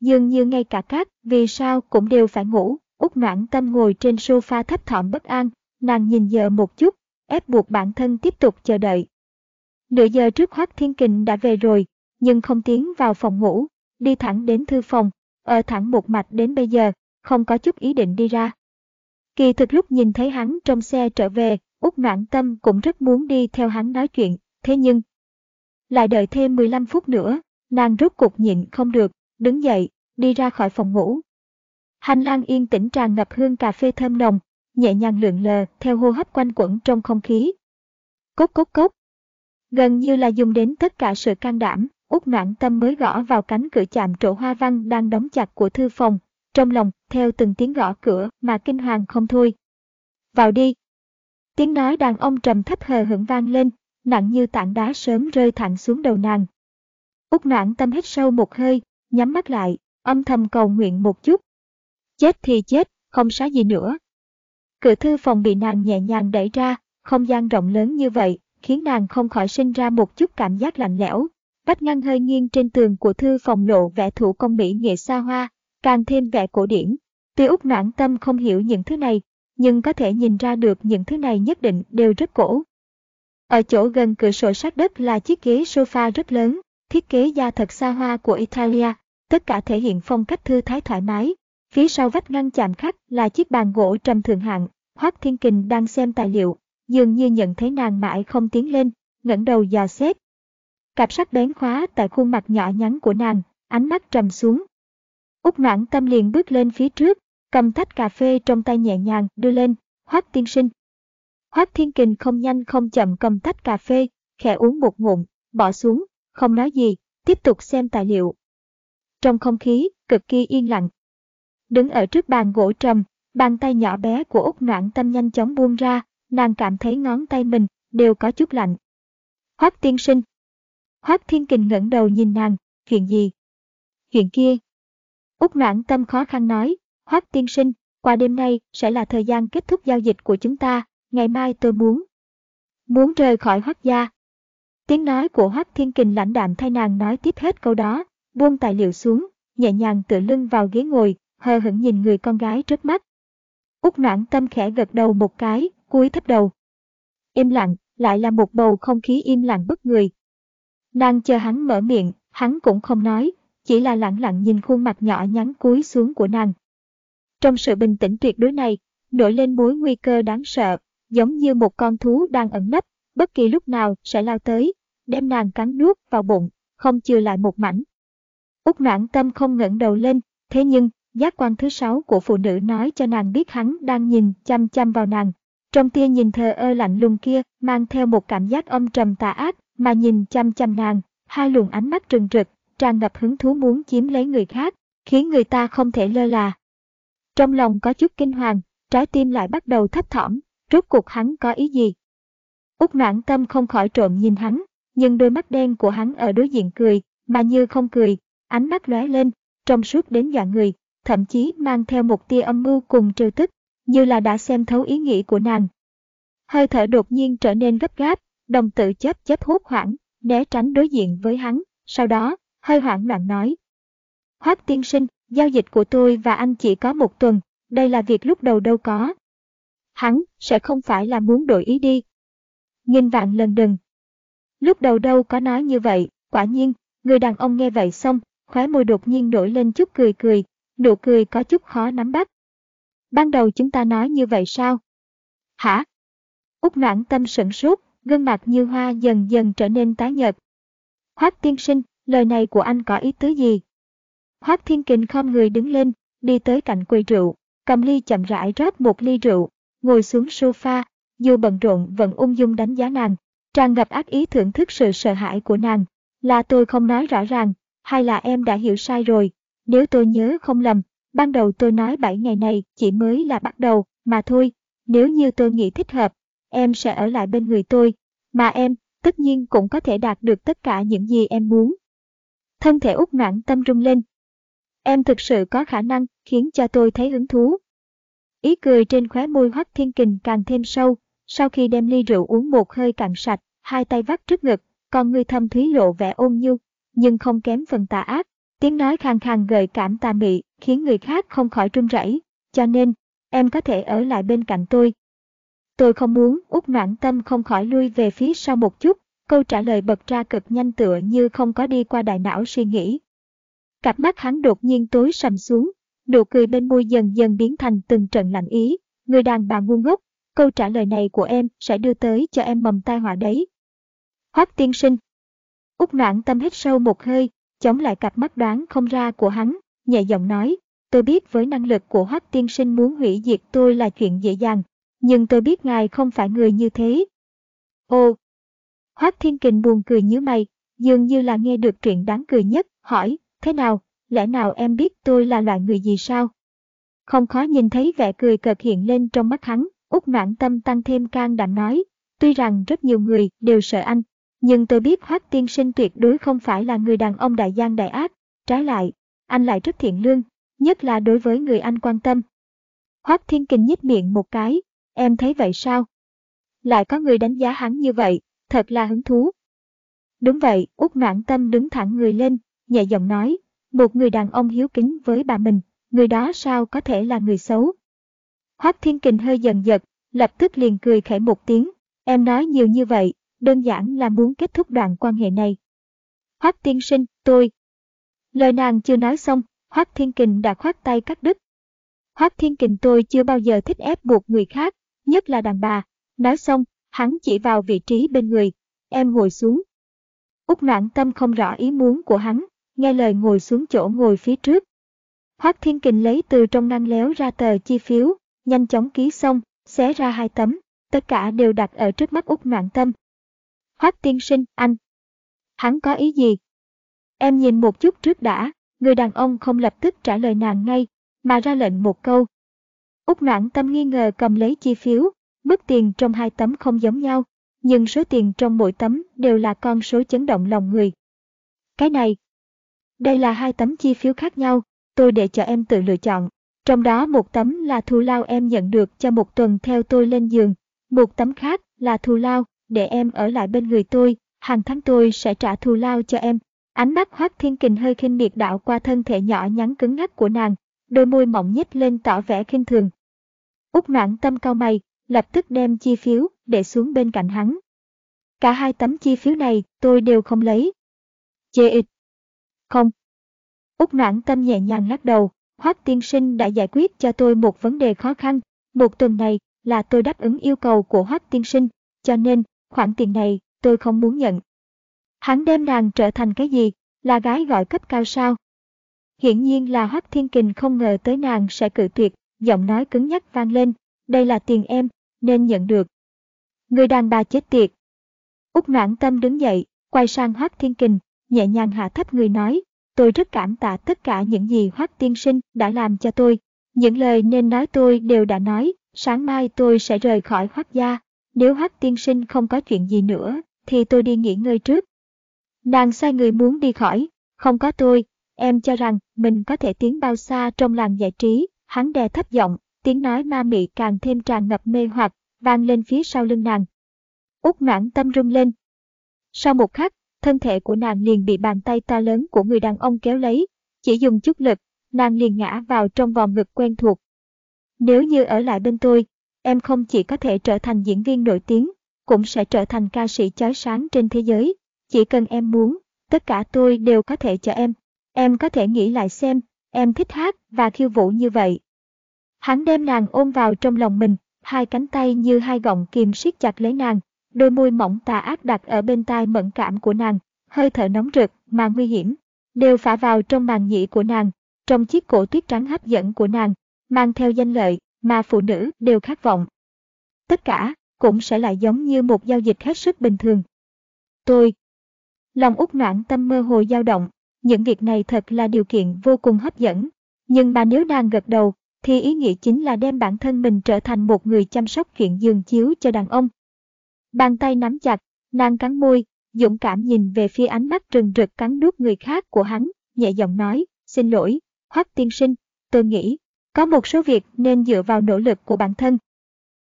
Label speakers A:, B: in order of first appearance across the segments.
A: dường như ngay cả các vì sao cũng đều phải ngủ. Út noãn tâm ngồi trên sofa thấp thỏm bất an, nàng nhìn giờ một chút, ép buộc bản thân tiếp tục chờ đợi. Nửa giờ trước Hoác Thiên Kình đã về rồi, nhưng không tiến vào phòng ngủ, đi thẳng đến thư phòng, ở thẳng một mạch đến bây giờ, không có chút ý định đi ra. Kỳ thực lúc nhìn thấy hắn trong xe trở về, Út noãn tâm cũng rất muốn đi theo hắn nói chuyện, thế nhưng... Lại đợi thêm 15 phút nữa, nàng rốt cục nhịn không được, đứng dậy, đi ra khỏi phòng ngủ. Hành lang yên tĩnh tràn ngập hương cà phê thơm nồng, nhẹ nhàng lượn lờ theo hô hấp quanh quẩn trong không khí. Cốc cốc cốc. Gần như là dùng đến tất cả sự can đảm, út noãn tâm mới gõ vào cánh cửa chạm trổ hoa văn đang đóng chặt của thư phòng, trong lòng, theo từng tiếng gõ cửa mà kinh hoàng không thôi. Vào đi. Tiếng nói đàn ông trầm thấp hờ hững vang lên, nặng như tảng đá sớm rơi thẳng xuống đầu nàng. Út noãn tâm hít sâu một hơi, nhắm mắt lại, âm thầm cầu nguyện một chút. Chết thì chết, không xá gì nữa. Cửa thư phòng bị nàng nhẹ nhàng đẩy ra, không gian rộng lớn như vậy, khiến nàng không khỏi sinh ra một chút cảm giác lạnh lẽo. Vách ngăn hơi nghiêng trên tường của thư phòng lộ vẽ thủ công mỹ nghệ xa hoa, càng thêm vẻ cổ điển. Tuy út noãn tâm không hiểu những thứ này, nhưng có thể nhìn ra được những thứ này nhất định đều rất cổ. Ở chỗ gần cửa sổ sát đất là chiếc ghế sofa rất lớn, thiết kế da thật xa hoa của Italia, tất cả thể hiện phong cách thư thái thoải mái. Phía sau vách ngăn chạm khắc là chiếc bàn gỗ trầm thượng hạng, Hoắc Thiên Kình đang xem tài liệu, dường như nhận thấy nàng mãi không tiến lên, ngẩng đầu dò xét. Cặp sắc bén khóa tại khuôn mặt nhỏ nhắn của nàng, ánh mắt trầm xuống. Úc noãn tâm liền bước lên phía trước, cầm tách cà phê trong tay nhẹ nhàng đưa lên, Hoắc tiên sinh. Hoắc Thiên Kình không nhanh không chậm cầm tách cà phê, khẽ uống một ngụm, bỏ xuống, không nói gì, tiếp tục xem tài liệu. Trong không khí, cực kỳ yên lặng. Đứng ở trước bàn gỗ trầm, bàn tay nhỏ bé của Úc Noãn Tâm nhanh chóng buông ra, nàng cảm thấy ngón tay mình đều có chút lạnh. Hoác tiên sinh. Hoác thiên kình ngẩng đầu nhìn nàng, chuyện gì? Chuyện kia. Úc Noãn Tâm khó khăn nói, Hoác tiên sinh, qua đêm nay sẽ là thời gian kết thúc giao dịch của chúng ta, ngày mai tôi muốn. Muốn rời khỏi Hoác gia, Tiếng nói của Hoắc Thiên Kình lãnh đạm thay nàng nói tiếp hết câu đó, buông tài liệu xuống, nhẹ nhàng tựa lưng vào ghế ngồi, hờ hững nhìn người con gái trước mắt. Úc noãn tâm khẽ gật đầu một cái, cúi thấp đầu. Im lặng, lại là một bầu không khí im lặng bất người. Nàng chờ hắn mở miệng, hắn cũng không nói, chỉ là lặng lặng nhìn khuôn mặt nhỏ nhắn cúi xuống của nàng. Trong sự bình tĩnh tuyệt đối này, nổi lên mối nguy cơ đáng sợ, giống như một con thú đang ẩn nấp, bất kỳ lúc nào sẽ lao tới, đem nàng cắn nuốt vào bụng, không chừa lại một mảnh. Úc noãn tâm không ngẩng đầu lên, thế nhưng, giác quan thứ sáu của phụ nữ nói cho nàng biết hắn đang nhìn chăm chăm vào nàng. Trong tia nhìn thờ ơ lạnh lùng kia, mang theo một cảm giác âm trầm tà ác, mà nhìn chăm chăm nàng, hai luồng ánh mắt trừng rực, tràn ngập hứng thú muốn chiếm lấy người khác, khiến người ta không thể lơ là. Trong lòng có chút kinh hoàng, trái tim lại bắt đầu thấp thỏm, rốt cuộc hắn có ý gì? Úc noãn tâm không khỏi trộm nhìn hắn, nhưng đôi mắt đen của hắn ở đối diện cười, mà như không cười, ánh mắt lóe lên, trong suốt đến dọa người, thậm chí mang theo một tia âm mưu cùng trêu tức, như là đã xem thấu ý nghĩ của nàng. Hơi thở đột nhiên trở nên gấp gáp, đồng tự chớp chớp hốt hoảng, né tránh đối diện với hắn, sau đó, hơi hoảng loạn nói. Hoác tiên sinh, giao dịch của tôi và anh chỉ có một tuần, đây là việc lúc đầu đâu có. Hắn sẽ không phải là muốn đổi ý đi. Nghìn vạn lần đừng, Lúc đầu đâu có nói như vậy, quả nhiên, người đàn ông nghe vậy xong, khóe môi đột nhiên nổi lên chút cười cười, nụ cười có chút khó nắm bắt. Ban đầu chúng ta nói như vậy sao? Hả? Úc noãn tâm sửng sốt, gương mặt như hoa dần dần trở nên tái nhợt. Hoác tiên sinh, lời này của anh có ý tứ gì? Hoác thiên kình không người đứng lên, đi tới cạnh quầy rượu, cầm ly chậm rãi rót một ly rượu, ngồi xuống sofa, dù bận rộn vẫn ung dung đánh giá nàng, tràn ngập ác ý thưởng thức sự sợ hãi của nàng. Là tôi không nói rõ ràng, hay là em đã hiểu sai rồi. Nếu tôi nhớ không lầm, Ban đầu tôi nói 7 ngày này chỉ mới là bắt đầu, mà thôi. Nếu như tôi nghĩ thích hợp, em sẽ ở lại bên người tôi. Mà em, tất nhiên cũng có thể đạt được tất cả những gì em muốn. Thân thể út noãn tâm rung lên. Em thực sự có khả năng khiến cho tôi thấy hứng thú. Ý cười trên khóe môi Hoắc Thiên Kình càng thêm sâu, sau khi đem ly rượu uống một hơi cạn sạch, hai tay vắt trước ngực, con người thâm thúy lộ vẻ ôn nhu, nhưng không kém phần tà ác. Tiếng nói khàn khàn gợi cảm tà mị, khiến người khác không khỏi run rẩy. Cho nên, em có thể ở lại bên cạnh tôi. Tôi không muốn, út noãn tâm không khỏi lui về phía sau một chút, câu trả lời bật ra cực nhanh tựa như không có đi qua đại não suy nghĩ. Cặp mắt hắn đột nhiên tối sầm xuống, nụ cười bên môi dần dần biến thành từng trận lạnh ý. Người đàn bà ngu ngốc, câu trả lời này của em sẽ đưa tới cho em mầm tai họa đấy. Hoác tiên sinh. Úc noãn tâm hít sâu một hơi, chống lại cặp mắt đoán không ra của hắn, nhẹ giọng nói, tôi biết với năng lực của Hoắc tiên sinh muốn hủy diệt tôi là chuyện dễ dàng, nhưng tôi biết ngài không phải người như thế. Ồ! Hoắc thiên kình buồn cười nhíu mày, dường như là nghe được chuyện đáng cười nhất, hỏi, thế nào, lẽ nào em biết tôi là loại người gì sao? Không khó nhìn thấy vẻ cười cợt hiện lên trong mắt hắn, Úc noãn tâm tăng thêm can đảm nói, tuy rằng rất nhiều người đều sợ anh, nhưng tôi biết Hoác tiên sinh tuyệt đối không phải là người đàn ông đại gian đại ác, trái lại, anh lại rất thiện lương, nhất là đối với người anh quan tâm. Hoác thiên kình nhếch miệng một cái, em thấy vậy sao? Lại có người đánh giá hắn như vậy, thật là hứng thú. Đúng vậy, Úc noãn tâm đứng thẳng người lên, nhẹ giọng nói, một người đàn ông hiếu kính với bà mình, người đó sao có thể là người xấu. Hoác thiên kình hơi dần giật, lập tức liền cười khẽ một tiếng, em nói nhiều như vậy, đơn giản là muốn kết thúc đoạn quan hệ này. Hoác tiên sinh, tôi. Lời nàng chưa nói xong, Hoác thiên kình đã khoát tay cắt đứt. Hoác thiên kình tôi chưa bao giờ thích ép buộc người khác, nhất là đàn bà. Nói xong, hắn chỉ vào vị trí bên người. Em ngồi xuống. Úc noãn tâm không rõ ý muốn của hắn, nghe lời ngồi xuống chỗ ngồi phía trước. Hoác Thiên Kình lấy từ trong ngăn léo ra tờ chi phiếu, nhanh chóng ký xong, xé ra hai tấm, tất cả đều đặt ở trước mắt Úc Noạn Tâm. Hoác tiên sinh, anh. Hắn có ý gì? Em nhìn một chút trước đã, người đàn ông không lập tức trả lời nàng ngay, mà ra lệnh một câu. Úc noạn Tâm nghi ngờ cầm lấy chi phiếu, mức tiền trong hai tấm không giống nhau, nhưng số tiền trong mỗi tấm đều là con số chấn động lòng người. Cái này, đây là hai tấm chi phiếu khác nhau, tôi để cho em tự lựa chọn. Trong đó một tấm là thù lao em nhận được cho một tuần theo tôi lên giường, một tấm khác là thù lao để em ở lại bên người tôi, hàng tháng tôi sẽ trả thù lao cho em. Ánh mắt Hoác Thiên Kình hơi khinh miệt đạo qua thân thể nhỏ nhắn cứng ngắc của nàng, đôi môi mỏng nhếch lên tỏ vẻ khinh thường. Úc noãn tâm cao mày, lập tức đem chi phiếu để xuống bên cạnh hắn. Cả hai tấm chi phiếu này tôi đều không lấy. Chê ịt. Không. Úc noãn tâm nhẹ nhàng lắc đầu, Hoác tiên sinh đã giải quyết cho tôi một vấn đề khó khăn. Một tuần này là tôi đáp ứng yêu cầu của Hoác tiên sinh, cho nên khoản tiền này tôi không muốn nhận. Hắn đem nàng trở thành cái gì? Là gái gọi cấp cao sao? Hiển nhiên là Hoác Thiên Kình không ngờ tới nàng sẽ cự tuyệt, giọng nói cứng nhắc vang lên, đây là tiền em, nên nhận được. Người đàn bà chết tiệt. Úc noãn tâm đứng dậy, quay sang Hoác Thiên Kình, nhẹ nhàng hạ thấp người nói, tôi rất cảm tạ tất cả những gì Hoác Tiên Sinh đã làm cho tôi. Những lời nên nói tôi đều đã nói, sáng mai tôi sẽ rời khỏi Hoác gia. Nếu Hoác Tiên Sinh không có chuyện gì nữa, thì tôi đi nghỉ ngơi trước. Nàng sai người muốn đi khỏi, không có tôi, em cho rằng mình có thể tiến bao xa trong làng giải trí, hắn đè thấp giọng, tiếng nói ma mị càng thêm tràn ngập mê hoặc, vang lên phía sau lưng nàng. Út noãn tâm rung lên. Sau một khắc, thân thể của nàng liền bị bàn tay to lớn của người đàn ông kéo lấy, chỉ dùng chút lực, nàng liền ngã vào trong vòng ngực quen thuộc. Nếu như ở lại bên tôi, em không chỉ có thể trở thành diễn viên nổi tiếng, cũng sẽ trở thành ca sĩ chói sáng trên thế giới. Chỉ cần em muốn, tất cả tôi đều có thể cho em. Em có thể nghĩ lại xem, em thích hát và khiêu vũ như vậy. Hắn đem nàng ôm vào trong lòng mình, hai cánh tay như hai gọng kìm siết chặt lấy nàng, đôi môi mỏng tà ác đặt ở bên tai mẫn cảm của nàng, hơi thở nóng rực mà nguy hiểm, đều phả vào trong màn nhĩ của nàng, trong chiếc cổ tuyết trắng hấp dẫn của nàng, mang theo danh lợi mà phụ nữ đều khát vọng. Tất cả cũng sẽ lại giống như một giao dịch hết sức bình thường. Tôi Lòng út noãn tâm mơ hồ dao động, những việc này thật là điều kiện vô cùng hấp dẫn. Nhưng mà nếu nàng gật đầu, thì ý nghĩa chính là đem bản thân mình trở thành một người chăm sóc chuyện giường chiếu cho đàn ông. Bàn tay nắm chặt, nàng cắn môi, dũng cảm nhìn về phía ánh mắt rừng rực cắn nuốt người khác của hắn, nhẹ giọng nói, xin lỗi, Hoắc tiên sinh, tôi nghĩ, có một số việc nên dựa vào nỗ lực của bản thân.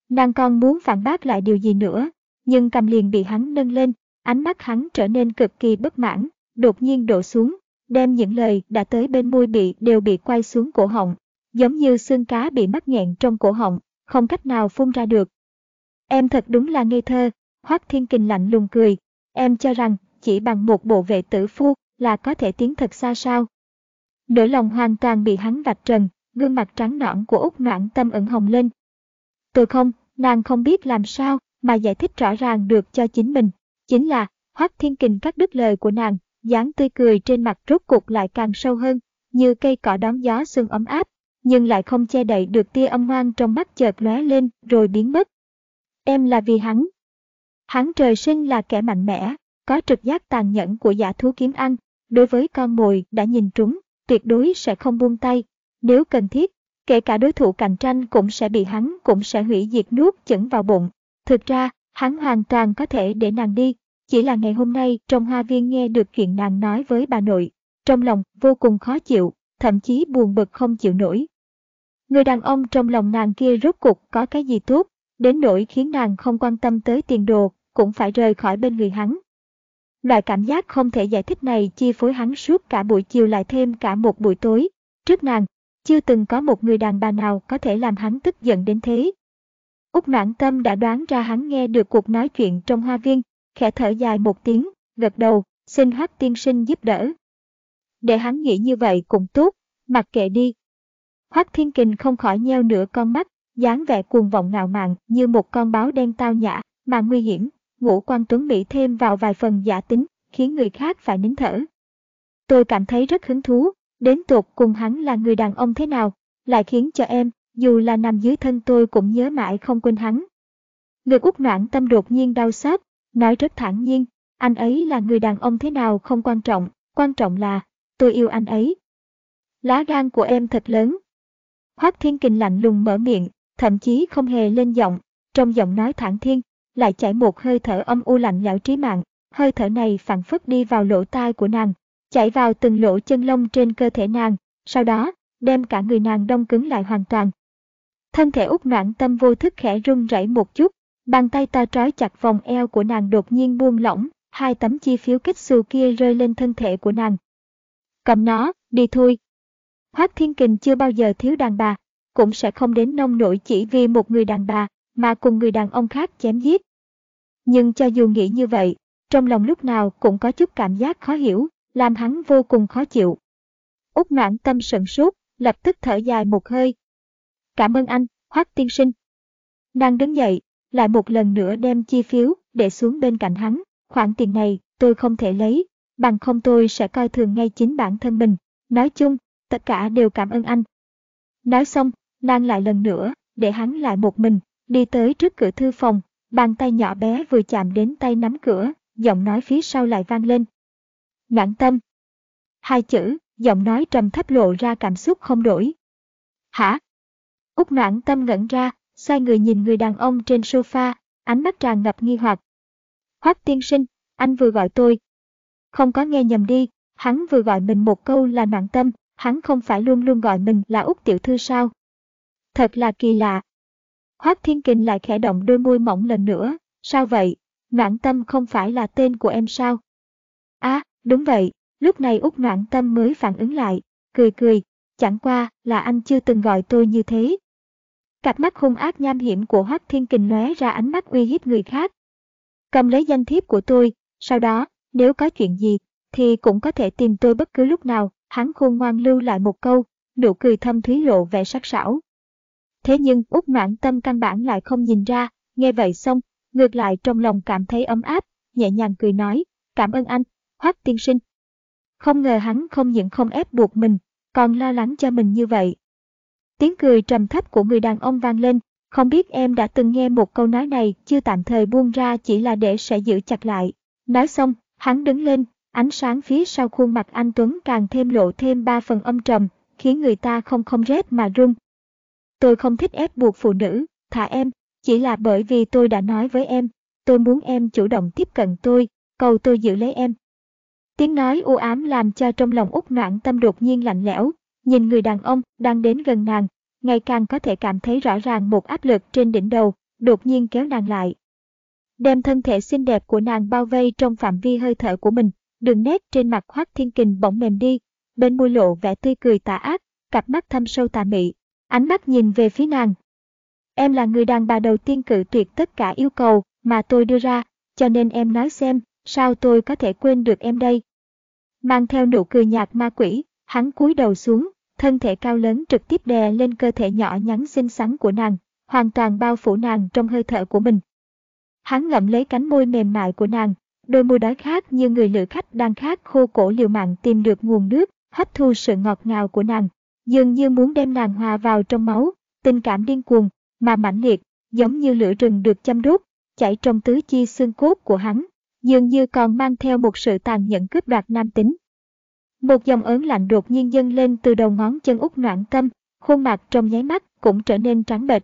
A: Nàng còn muốn phản bác lại điều gì nữa, nhưng cầm liền bị hắn nâng lên, ánh mắt hắn trở nên cực kỳ bất mãn, đột nhiên đổ xuống, đem những lời đã tới bên môi bị đều bị quay xuống cổ họng, giống như xương cá bị mắc nghẹn trong cổ họng, không cách nào phun ra được. Em thật đúng là ngây thơ, Hoắc Thiên Kình lạnh lùng cười, em cho rằng chỉ bằng một bộ vệ tử phu là có thể tiến thật xa sao. Nỗi lòng hoàn toàn bị hắn vạch trần, gương mặt trắng nõn của Úc Noãn Tâm ẩn hồng lên. Tôi không, nàng không biết làm sao mà giải thích rõ ràng được cho chính mình. Chính là, Hoắc Thiên Kình cắt đứt lời của nàng, dáng tươi cười trên mặt rốt cục lại càng sâu hơn, như cây cỏ đón gió sương ấm áp, nhưng lại không che đậy được tia âm ngoan trong mắt chợt lóe lên rồi biến mất. Em là vì hắn. Hắn trời sinh là kẻ mạnh mẽ, có trực giác tàn nhẫn của giả thú kiếm ăn, đối với con mồi đã nhìn trúng, tuyệt đối sẽ không buông tay. Nếu cần thiết, kể cả đối thủ cạnh tranh cũng sẽ bị hắn cũng sẽ hủy diệt nuốt chửng vào bụng. Thực ra, hắn hoàn toàn có thể để nàng đi, chỉ là ngày hôm nay trong hoa viên nghe được chuyện nàng nói với bà nội, trong lòng vô cùng khó chịu, thậm chí buồn bực không chịu nổi. Người đàn ông trong lòng nàng kia rốt cục có cái gì tốt, đến nỗi khiến nàng không quan tâm tới tiền đồ, cũng phải rời khỏi bên người hắn. Loại cảm giác không thể giải thích này chi phối hắn suốt cả buổi chiều lại thêm cả một buổi tối. Trước nàng, chưa từng có một người đàn bà nào có thể làm hắn tức giận đến thế. Úc noãn tâm đã đoán ra hắn nghe được cuộc nói chuyện trong hoa viên, khẽ thở dài một tiếng, gật đầu, xin hoắc tiên sinh giúp đỡ. Để hắn nghĩ như vậy cũng tốt, mặc kệ đi. Hoắc thiên kình không khỏi nheo nửa con mắt, dáng vẻ cuồng vọng ngạo mạn như một con báo đen tao nhã, mà nguy hiểm, ngũ quan tuấn mỹ thêm vào vài phần giả tính, khiến người khác phải nín thở. Tôi cảm thấy rất hứng thú, đến tột cùng hắn là người đàn ông thế nào, lại khiến cho em, dù là nằm dưới thân tôi cũng nhớ mãi không quên hắn. Người út noãn tâm đột nhiên đau xót, nói rất thản nhiên, anh ấy là người đàn ông thế nào không quan trọng, quan trọng là, tôi yêu anh ấy. Lá gan của em thật lớn. Hoác Thiên Kình lạnh lùng mở miệng, thậm chí không hề lên giọng, trong giọng nói thản thiên, lại chảy một hơi thở âm u lạnh lẽo trí mạng, hơi thở này phản phất đi vào lỗ tai của nàng, chảy vào từng lỗ chân lông trên cơ thể nàng, sau đó, đem cả người nàng đông cứng lại hoàn toàn. Thân thể út noạn tâm vô thức khẽ run rẩy một chút, bàn tay ta trói chặt vòng eo của nàng đột nhiên buông lỏng, hai tấm chi phiếu kích xù kia rơi lên thân thể của nàng. Cầm nó, đi thôi. Hoác Thiên Kình chưa bao giờ thiếu đàn bà, cũng sẽ không đến nông nổi chỉ vì một người đàn bà, mà cùng người đàn ông khác chém giết. Nhưng cho dù nghĩ như vậy, trong lòng lúc nào cũng có chút cảm giác khó hiểu, làm hắn vô cùng khó chịu. Úc noãn tâm sận sốt, lập tức thở dài một hơi. Cảm ơn anh, Hoác tiên sinh. Nàng đứng dậy, lại một lần nữa đem chi phiếu để xuống bên cạnh hắn. Khoản tiền này tôi không thể lấy, bằng không tôi sẽ coi thường ngay chính bản thân mình. Nói chung, tất cả đều cảm ơn anh. Nói xong, nàng lại lần nữa, để hắn lại một mình, đi tới trước cửa thư phòng, bàn tay nhỏ bé vừa chạm đến tay nắm cửa, giọng nói phía sau lại vang lên. Ngạn tâm. Hai chữ, giọng nói trầm thấp lộ ra cảm xúc không đổi. Hả? Úc noãn tâm ngẩn ra, xoay người nhìn người đàn ông trên sofa, ánh mắt tràn ngập nghi hoặc. Hoác tiên sinh, anh vừa gọi tôi. Không có nghe nhầm đi, hắn vừa gọi mình một câu là noạn tâm, hắn không phải luôn luôn gọi mình là Úc tiểu thư sao? Thật là kỳ lạ. Hoác thiên kình lại khẽ động đôi môi mỏng lần nữa, sao vậy? Noãn tâm không phải là tên của em sao? À, đúng vậy, lúc này Úc noãn tâm mới phản ứng lại, cười cười, chẳng qua là anh chưa từng gọi tôi như thế. Cặp mắt hung ác nham hiểm của Hoắc Thiên Kình lóe ra ánh mắt uy hiếp người khác. Cầm lấy danh thiếp của tôi, sau đó, nếu có chuyện gì, thì cũng có thể tìm tôi bất cứ lúc nào, hắn khôn ngoan lưu lại một câu, nụ cười thâm thúy lộ vẻ sắc sảo. Thế nhưng Úc Noãn Tâm căn bản lại không nhìn ra, nghe vậy xong, ngược lại trong lòng cảm thấy ấm áp, nhẹ nhàng cười nói, cảm ơn anh, Hoắc tiên sinh. Không ngờ hắn không những không ép buộc mình, còn lo lắng cho mình như vậy. Tiếng cười trầm thấp của người đàn ông vang lên, không biết em đã từng nghe một câu nói này chưa tạm thời buông ra chỉ là để sẽ giữ chặt lại. Nói xong, hắn đứng lên, ánh sáng phía sau khuôn mặt anh Tuấn càng thêm lộ thêm ba phần âm trầm, khiến người ta không không rét mà run. Tôi không thích ép buộc phụ nữ, thả em, chỉ là bởi vì tôi đã nói với em, tôi muốn em chủ động tiếp cận tôi, cầu tôi giữ lấy em. Tiếng nói u ám làm cho trong lòng út noãn tâm đột nhiên lạnh lẽo, nhìn người đàn ông đang đến gần nàng, ngày càng có thể cảm thấy rõ ràng một áp lực trên đỉnh đầu, đột nhiên kéo nàng lại. Đem thân thể xinh đẹp của nàng bao vây trong phạm vi hơi thở của mình, đường nét trên mặt Hoác Thiên Kình bỗng mềm đi, bên môi lộ vẻ tươi cười tà ác, cặp mắt thâm sâu tà mị, ánh mắt nhìn về phía nàng. Em là người đàn bà đầu tiên cự tuyệt tất cả yêu cầu mà tôi đưa ra, cho nên em nói xem, sao tôi có thể quên được em đây? Mang theo nụ cười nhạt ma quỷ, hắn cúi đầu xuống, thân thể cao lớn trực tiếp đè lên cơ thể nhỏ nhắn xinh xắn của nàng, hoàn toàn bao phủ nàng trong hơi thở của mình. Hắn ngậm lấy cánh môi mềm mại của nàng, đôi môi đói khát như người lữ khách đang khát khô cổ liều mạng tìm được nguồn nước, hấp thu sự ngọt ngào của nàng, dường như muốn đem nàng hòa vào trong máu, tình cảm điên cuồng, mà mãnh liệt, giống như lửa rừng được châm đốt, chảy trong tứ chi xương cốt của hắn, dường như còn mang theo một sự tàn nhẫn cướp đoạt nam tính. Một dòng ớn lạnh đột nhiên dâng lên từ đầu ngón chân út noạn tâm, khuôn mặt trong nháy mắt cũng trở nên trắng bệch.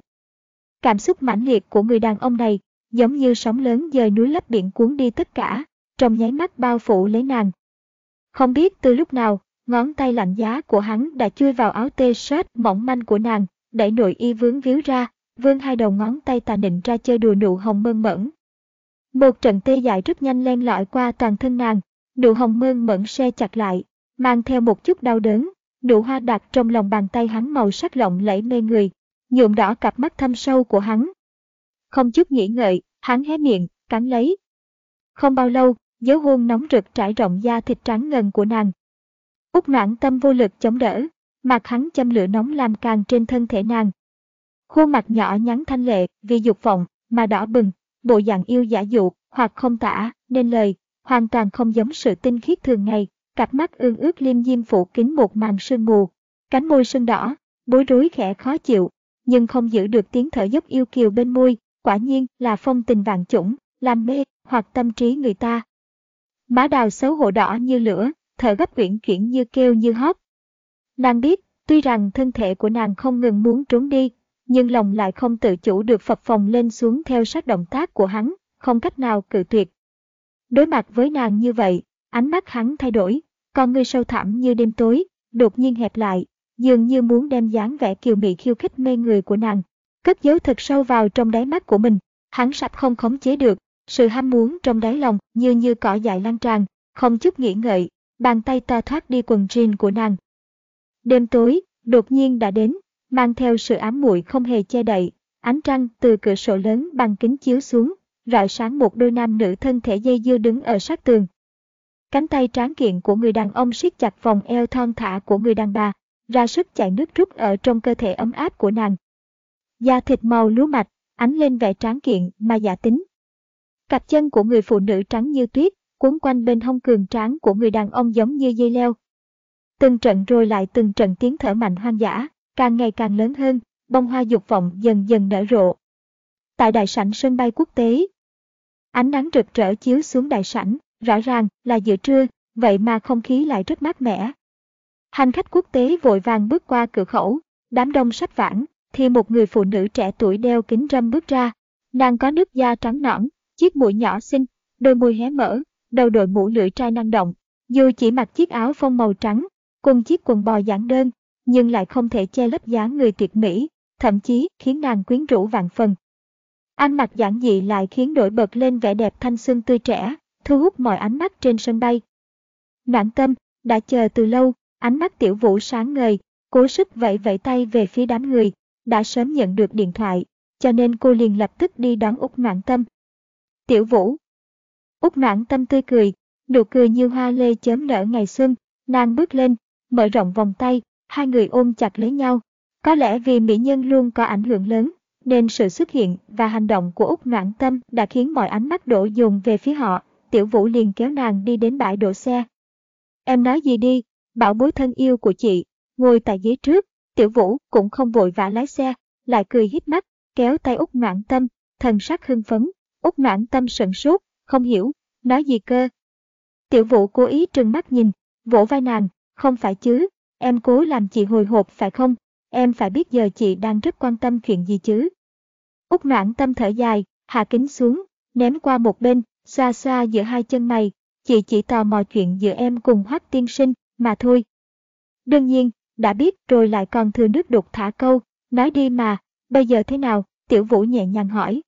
A: Cảm xúc mãnh liệt của người đàn ông này, giống như sóng lớn dời núi lấp biển cuốn đi tất cả, trong nháy mắt bao phủ lấy nàng. Không biết từ lúc nào, ngón tay lạnh giá của hắn đã chui vào áo tê shirt mỏng manh của nàng, đẩy nội y vướng víu ra, vươn hai đầu ngón tay tà nịnh ra chơi đùa nụ hồng mơn mẫn. Một trận tê dại rất nhanh len lỏi qua toàn thân nàng, nụ hồng mơn mẫn xe chặt lại, mang theo một chút đau đớn, nụ hoa đặt trong lòng bàn tay hắn màu sắc lộng lẫy mê người, nhuộm đỏ cặp mắt thâm sâu của hắn. Không chút nghĩ ngợi, hắn hé miệng, cắn lấy. Không bao lâu, dấu hôn nóng rực trải rộng da thịt trắng ngần của nàng. Úc noãn tâm vô lực chống đỡ, mặt hắn châm lửa nóng làm càng trên thân thể nàng. Khuôn mặt nhỏ nhắn thanh lệ vì dục vọng mà đỏ bừng, bộ dạng yêu giả dụ hoặc không tả nên lời, hoàn toàn không giống sự tinh khiết thường ngày cặp mắt ương ướt liêm diêm phủ kín một màn sương mù, cánh môi sưng đỏ, bối rối khẽ khó chịu, nhưng không giữ được tiếng thở dốc yêu kiều bên môi, quả nhiên là phong tình vạn chủng, làm mê hoặc tâm trí người ta. Má đào xấu hổ đỏ như lửa, thở gấp uyển chuyển như kêu như hót. Nàng biết, tuy rằng thân thể của nàng không ngừng muốn trốn đi, nhưng lòng lại không tự chủ được phập phồng lên xuống theo sát động tác của hắn, không cách nào cự tuyệt. Đối mặt với nàng như vậy, Ánh mắt hắn thay đổi, con ngươi sâu thẳm như đêm tối, đột nhiên hẹp lại, dường như muốn đem dáng vẻ kiều mị khiêu khích mê người của nàng, cất giấu thật sâu vào trong đáy mắt của mình. Hắn sắp không khống chế được, sự ham muốn trong đáy lòng như như cỏ dại lan tràn, không chút nghĩ ngợi, bàn tay to thoát đi quần jean của nàng. Đêm tối, đột nhiên đã đến, mang theo sự ám muội không hề che đậy, ánh trăng từ cửa sổ lớn bằng kính chiếu xuống, rọi sáng một đôi nam nữ thân thể dây dưa đứng ở sát tường, Cánh tay tráng kiện của người đàn ông siết chặt vòng eo thon thả của người đàn bà, ra sức chạy nước rút ở trong cơ thể ấm áp của nàng. Da thịt màu lúa mạch, ánh lên vẻ tráng kiện mà giả tính. Cặp chân của người phụ nữ trắng như tuyết, cuốn quanh bên hông cường tráng của người đàn ông giống như dây leo. Từng trận rồi lại từng trận tiếng thở mạnh hoang dã, càng ngày càng lớn hơn, bông hoa dục vọng dần dần nở rộ. Tại đại sảnh sân bay quốc tế, ánh nắng rực rỡ chiếu xuống đại sảnh, Rõ ràng là giữa trưa, vậy mà không khí lại rất mát mẻ. Hành khách quốc tế vội vàng bước qua cửa khẩu, đám đông sắp vãng, thì một người phụ nữ trẻ tuổi đeo kính râm bước ra. Nàng có nước da trắng nõn, chiếc mũi nhỏ xinh, đôi môi hé mở, đầu đội mũ lưỡi trai năng động. Dù chỉ mặc chiếc áo phông màu trắng, cùng chiếc quần bò giản đơn, nhưng lại không thể che lấp dáng người tuyệt mỹ, thậm chí khiến nàng quyến rũ vạn phần. Ăn mặc giản dị lại khiến nổi bật lên vẻ đẹp thanh xuân tươi trẻ, thu hút mọi ánh mắt trên sân bay. Noãn tâm, đã chờ từ lâu, ánh mắt tiểu vũ sáng ngời, cố sức vẫy vẫy tay về phía đám người, đã sớm nhận được điện thoại, cho nên cô liền lập tức đi đón Úc Noãn tâm. Tiểu vũ. Úc Noãn tâm tươi cười, nụ cười như hoa lê chớm nở ngày xuân, nàng bước lên, mở rộng vòng tay, hai người ôm chặt lấy nhau. Có lẽ vì mỹ nhân luôn có ảnh hưởng lớn, nên sự xuất hiện và hành động của Úc Noãn Tâm đã khiến mọi ánh mắt đổ dồn về phía họ. Tiểu Vũ liền kéo nàng đi đến bãi đổ xe. Em nói gì đi, bảo bối thân yêu của chị, ngồi tại ghế trước, Tiểu Vũ cũng không vội vã lái xe, lại cười hít mắt, kéo tay Úc Noãn Tâm, thần sắc hưng phấn. Úc Noãn Tâm sững sốt, không hiểu, nói gì cơ. Tiểu Vũ cố ý trừng mắt nhìn, vỗ vai nàng, không phải chứ, em cố làm chị hồi hộp phải không? Em phải biết giờ chị đang rất quan tâm chuyện gì chứ. Úc noãn tâm thở dài, hạ kính xuống, ném qua một bên, xoa xoa giữa hai chân mày. Chị chỉ tò mò chuyện giữa em cùng hoắc tiên sinh, mà thôi. Đương nhiên, đã biết rồi lại còn thừa nước đục thả câu, nói đi mà, bây giờ thế nào, tiểu vũ nhẹ nhàng hỏi.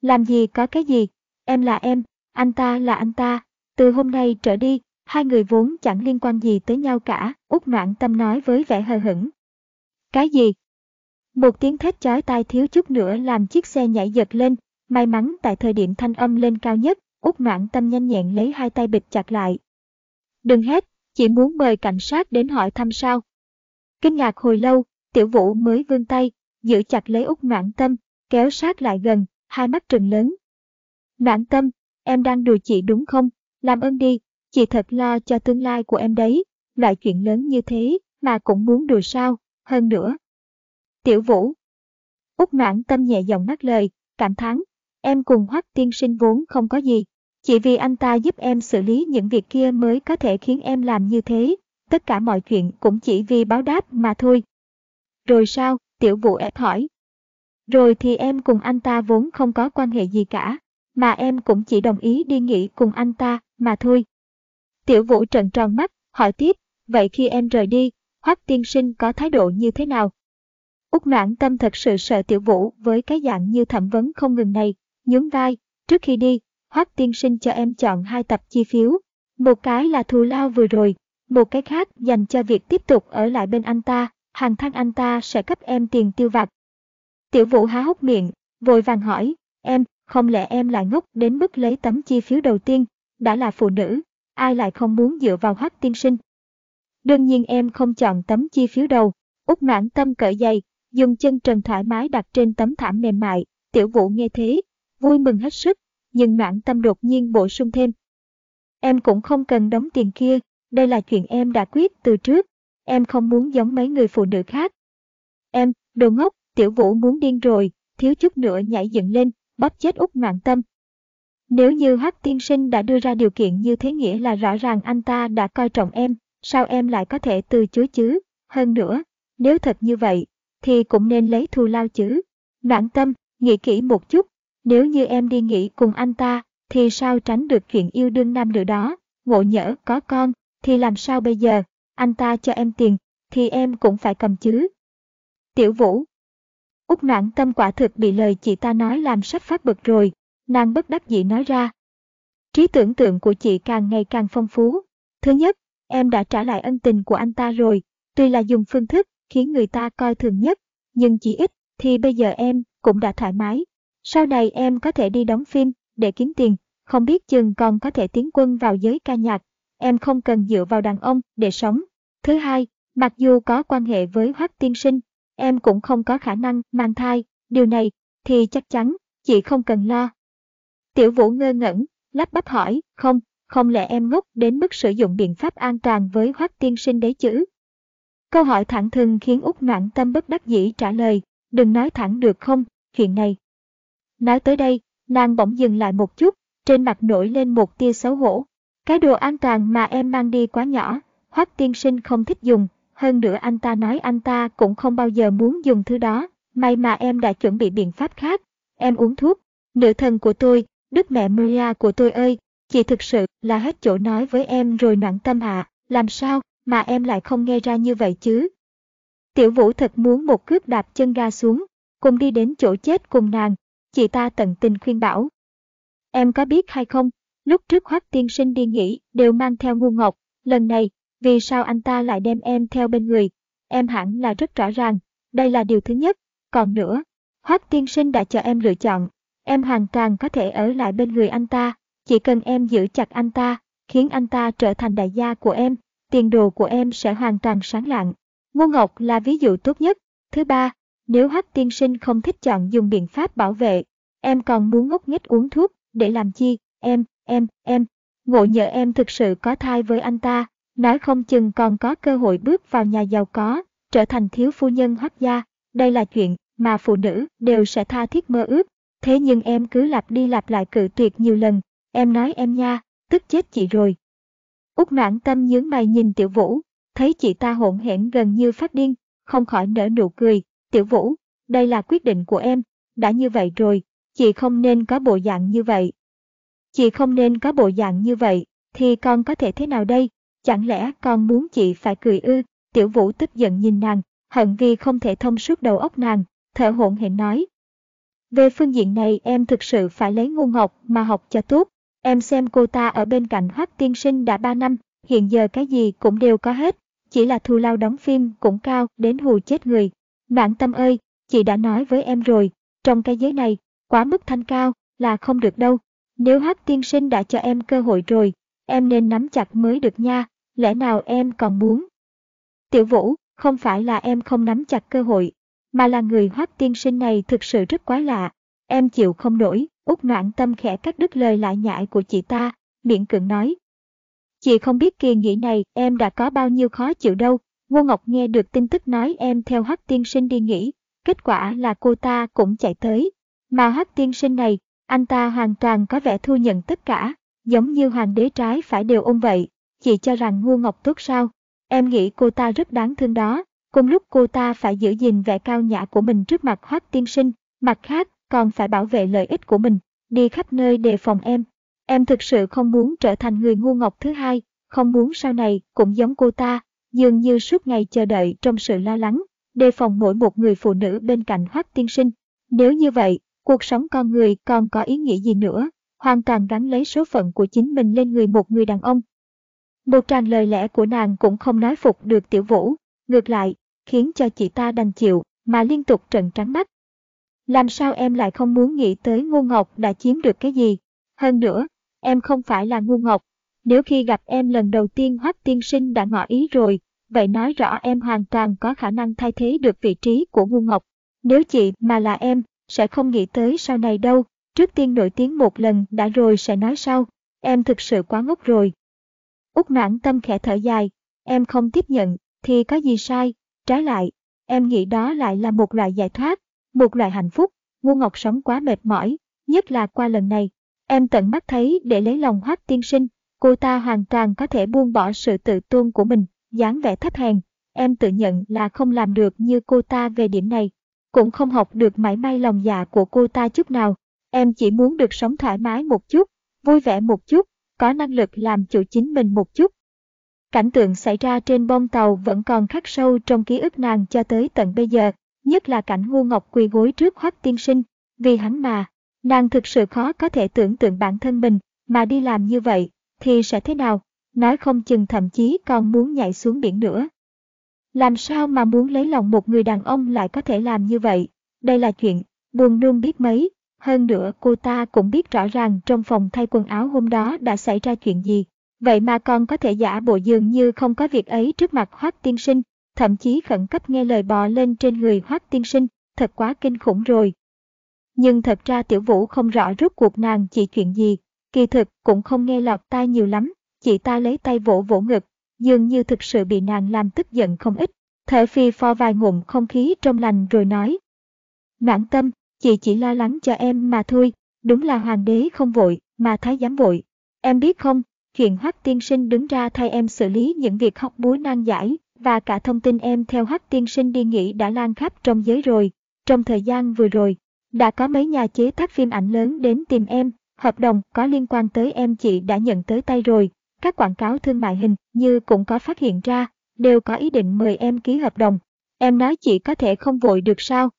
A: Làm gì có cái gì, em là em, anh ta là anh ta, từ hôm nay trở đi, hai người vốn chẳng liên quan gì tới nhau cả, út noạn tâm nói với vẻ hờ hững. Cái gì? Một tiếng thét chói tai thiếu chút nữa làm chiếc xe nhảy giật lên, may mắn tại thời điểm thanh âm lên cao nhất, út noạn tâm nhanh nhẹn lấy hai tay bịt chặt lại. Đừng hét, chỉ muốn mời cảnh sát đến hỏi thăm sao. Kinh ngạc hồi lâu, tiểu vũ mới vươn tay, giữ chặt lấy út noạn tâm, kéo sát lại gần, hai mắt trừng lớn. Noãn tâm, em đang đùa chị đúng không? Làm ơn đi, chị thật lo cho tương lai của em đấy. Loại chuyện lớn như thế mà cũng muốn đùa sao, hơn nữa. Tiểu Vũ Úc noãn tâm nhẹ giọng ngắt lời, cảm thán. Em cùng Hoắc tiên sinh vốn không có gì. Chỉ vì anh ta giúp em xử lý những việc kia mới có thể khiến em làm như thế. Tất cả mọi chuyện cũng chỉ vì báo đáp mà thôi. Rồi sao? Tiểu Vũ ép hỏi. Rồi thì em cùng anh ta vốn không có quan hệ gì cả, mà em cũng chỉ đồng ý đi nghỉ cùng anh ta, mà thôi. Tiểu Vũ trợn tròn mắt, hỏi tiếp, vậy khi em rời đi, Hoắc tiên sinh có thái độ như thế nào? Úc noãn tâm thật sự sợ Tiểu Vũ với cái dạng như thẩm vấn không ngừng này, nhún vai, trước khi đi, Hoắc tiên sinh cho em chọn hai tập chi phiếu, một cái là thù lao vừa rồi, một cái khác dành cho việc tiếp tục ở lại bên anh ta, hàng tháng anh ta sẽ cấp em tiền tiêu vặt. Tiểu Vũ há hốc miệng, vội vàng hỏi, em, không lẽ em lại ngốc đến mức lấy tấm chi phiếu đầu tiên, đã là phụ nữ, ai lại không muốn dựa vào hoắc tiên sinh. Đương nhiên em không chọn tấm chi phiếu đầu, út noãn tâm cởi giày, dùng chân trần thoải mái đặt trên tấm thảm mềm mại, tiểu vũ nghe thế, vui mừng hết sức, nhưng noãn tâm đột nhiên bổ sung thêm. Em cũng không cần đóng tiền kia, đây là chuyện em đã quyết từ trước, em không muốn giống mấy người phụ nữ khác. Em, đồ ngốc, tiểu vũ muốn điên rồi, thiếu chút nữa nhảy dựng lên, bóp chết út noạn tâm. Nếu như Hắc tiên sinh đã đưa ra điều kiện như thế nghĩa là rõ ràng anh ta đã coi trọng em, sao em lại có thể từ chối chứ? Hơn nữa, nếu thật như vậy, thì cũng nên lấy thù lao chứ. Noạn tâm, nghĩ kỹ một chút, nếu như em đi nghỉ cùng anh ta, thì sao tránh được chuyện yêu đương nam nữ đó, ngộ nhỡ có con, thì làm sao bây giờ, anh ta cho em tiền, thì em cũng phải cầm chứ. Tiểu Vũ Úc noãn tâm quả thực bị lời chị ta nói làm sắp phát bực rồi, nàng bất đắc dĩ nói ra. Trí tưởng tượng của chị càng ngày càng phong phú. Thứ nhất, em đã trả lại ân tình của anh ta rồi, tuy là dùng phương thức khiến người ta coi thường nhất, nhưng chỉ ít thì bây giờ em cũng đã thoải mái. Sau này em có thể đi đóng phim để kiếm tiền, không biết chừng còn có thể tiến quân vào giới ca nhạc. Em không cần dựa vào đàn ông để sống. Thứ hai, mặc dù có quan hệ với Hoắc tiên sinh, em cũng không có khả năng mang thai, điều này thì chắc chắn chị không cần lo. Tiểu Vũ ngơ ngẩn, lắp bắp hỏi, không, không lẽ em ngốc đến mức sử dụng biện pháp an toàn với hoác tiên sinh đấy chứ? Câu hỏi thẳng thừng khiến Úc Noãn Tâm bất đắc dĩ trả lời, đừng nói thẳng được không, chuyện này. Nói tới đây, nàng bỗng dừng lại một chút, trên mặt nổi lên một tia xấu hổ. Cái đồ an toàn mà em mang đi quá nhỏ, hoác tiên sinh không thích dùng, hơn nữa anh ta nói anh ta cũng không bao giờ muốn dùng thứ đó, may mà em đã chuẩn bị biện pháp khác. Em uống thuốc, nữ thần của tôi, đức mẹ Maria của tôi ơi, chị thực sự là hết chỗ nói với em rồi nặng tâm hạ, làm sao mà em lại không nghe ra như vậy chứ? Tiểu vũ thật muốn một cước đạp chân ga xuống, cùng đi đến chỗ chết cùng nàng, chị ta tận tình khuyên bảo. Em có biết hay không, lúc trước hoắc tiên sinh đi nghỉ đều mang theo ngu ngọc, lần này vì sao anh ta lại đem em theo bên người? Em hẳn là rất rõ ràng, đây là điều thứ nhất. Còn nữa, Hoác tiên sinh đã cho em lựa chọn, em hoàn toàn có thể ở lại bên người anh ta, chỉ cần em giữ chặt anh ta, khiến anh ta trở thành đại gia của em, tiền đồ của em sẽ hoàn toàn sáng lạng. Ngô Ngọc là ví dụ tốt nhất. Thứ ba, nếu Hoắc tiên sinh không thích chọn dùng biện pháp bảo vệ, em còn muốn ngốc nghếch uống thuốc, để làm chi, em, em, em, ngộ nhỡ em thực sự có thai với anh ta, nói không chừng còn có cơ hội bước vào nhà giàu có, trở thành thiếu phu nhân hoác gia. Đây là chuyện mà phụ nữ đều sẽ tha thiết mơ ước. Thế nhưng em cứ lặp đi lặp lại cự tuyệt nhiều lần. Em nói em nha, tức chết chị rồi. Út noãn tâm nhướng mày nhìn tiểu vũ. thấy chị ta hỗn hển gần như phát điên, không khỏi nở nụ cười, tiểu vũ, đây là quyết định của em, đã như vậy rồi, chị không nên có bộ dạng như vậy. Chị không nên có bộ dạng như vậy, thì con có thể thế nào đây? Chẳng lẽ con muốn chị phải cười ư? Tiểu vũ tức giận nhìn nàng, hận vì không thể thông suốt đầu óc nàng, thở hổn hển nói. Về phương diện này em thực sự phải lấy ngu ngọc mà học cho tốt. Em xem cô ta ở bên cạnh Hoắc tiên sinh đã 3 năm, hiện giờ cái gì cũng đều có hết, chỉ là thù lao đóng phim cũng cao đến hù chết người. Noãn tâm ơi, chị đã nói với em rồi, trong cái giới này, quá mức thanh cao là không được đâu. Nếu Hoắc tiên sinh đã cho em cơ hội rồi, em nên nắm chặt mới được nha, lẽ nào em còn muốn? Tiểu Vũ, không phải là em không nắm chặt cơ hội, mà là người hoác tiên sinh này thực sự rất quái lạ. Em chịu không nổi, út noạn tâm khẽ cắt đứt lời lại nhại của chị ta, miệng cưỡng nói. Chị không biết kỳ nghỉ này em đã có bao nhiêu khó chịu đâu. Ngô Ngọc nghe được tin tức nói em theo Hắc tiên sinh đi nghỉ, kết quả là cô ta cũng chạy tới. Mà Hắc tiên sinh này, anh ta hoàn toàn có vẻ thu nhận tất cả, giống như hoàng đế trái phải đều ôn vậy. Chị cho rằng ngu Ngọc tốt sao? Em nghĩ cô ta rất đáng thương đó. Cùng lúc cô ta phải giữ gìn vẻ cao nhã của mình trước mặt Hoắc tiên sinh, mặt khác còn phải bảo vệ lợi ích của mình, đi khắp nơi đề phòng em. Em thực sự không muốn trở thành người ngu ngọc thứ hai, không muốn sau này cũng giống cô ta, dường như suốt ngày chờ đợi trong sự lo lắng, đề phòng mỗi một người phụ nữ bên cạnh Hoắc tiên sinh. Nếu như vậy, cuộc sống con người còn có ý nghĩa gì nữa, hoàn toàn gắn lấy số phận của chính mình lên người một người đàn ông. Một tràng lời lẽ của nàng cũng không nói phục được tiểu vũ, ngược lại, khiến cho chị ta đành chịu, mà liên tục trận trắng mắt. Làm sao em lại không muốn nghĩ tới ngu ngọc đã chiếm được cái gì? Hơn nữa, em không phải là ngu ngọc. Nếu khi gặp em lần đầu tiên Hoắc tiên sinh đã ngỏ ý rồi, vậy nói rõ em hoàn toàn có khả năng thay thế được vị trí của ngu ngọc. Nếu chị mà là em, sẽ không nghĩ tới sau này đâu. Trước tiên nổi tiếng một lần đã rồi sẽ nói sau. Em thực sự quá ngốc rồi. Úc noãn tâm khẽ thở dài. Em không tiếp nhận, thì có gì sai, Trái lại, em nghĩ đó lại là một loại giải thoát, một loại hạnh phúc. Ngô Ngọc sống quá mệt mỏi, nhất là qua lần này. Em tận mắt thấy để lấy lòng hoác tiên sinh, cô ta hoàn toàn có thể buông bỏ sự tự tôn của mình, dáng vẻ thấp hèn. Em tự nhận là không làm được như cô ta về điểm này, cũng không học được mãi may lòng dạ của cô ta chút nào. Em chỉ muốn được sống thoải mái một chút, vui vẻ một chút, có năng lực làm chủ chính mình một chút. Cảnh tượng xảy ra trên bông tàu vẫn còn khắc sâu trong ký ức nàng cho tới tận bây giờ, nhất là cảnh ngu ngọc quỳ gối trước hoắc tiên sinh, vì hắn mà, nàng thực sự khó có thể tưởng tượng bản thân mình, mà đi làm như vậy, thì sẽ thế nào, nói không chừng thậm chí còn muốn nhảy xuống biển nữa. Làm sao mà muốn lấy lòng một người đàn ông lại có thể làm như vậy, đây là chuyện, buồn nôn biết mấy, hơn nữa cô ta cũng biết rõ ràng trong phòng thay quần áo hôm đó đã xảy ra chuyện gì. Vậy mà con có thể giả bộ dường như không có việc ấy trước mặt Hoác tiên sinh, thậm chí khẩn cấp nghe lời bò lên trên người Hoác tiên sinh, thật quá kinh khủng rồi. Nhưng thật ra tiểu vũ không rõ rốt cuộc nàng chỉ chuyện gì, kỳ thực cũng không nghe lọt tai nhiều lắm, chị ta lấy tay vỗ vỗ ngực, dường như thực sự bị nàng làm tức giận không ít, thở phi pho vài ngụm không khí trong lành rồi nói. Noãn tâm, chị chỉ lo lắng cho em mà thôi, đúng là hoàng đế không vội, mà thái giám vội. Em biết không, chuyện Hoắc tiên sinh đứng ra thay em xử lý những việc học búa nan giải, và cả thông tin em theo Hoắc tiên sinh đi nghỉ đã lan khắp trong giới rồi. Trong thời gian vừa rồi, đã có mấy nhà chế tác phim ảnh lớn đến tìm em, hợp đồng có liên quan tới em chị đã nhận tới tay rồi. Các quảng cáo thương mại hình như cũng có phát hiện ra, đều có ý định mời em ký hợp đồng. Em nói chị có thể không vội được sao?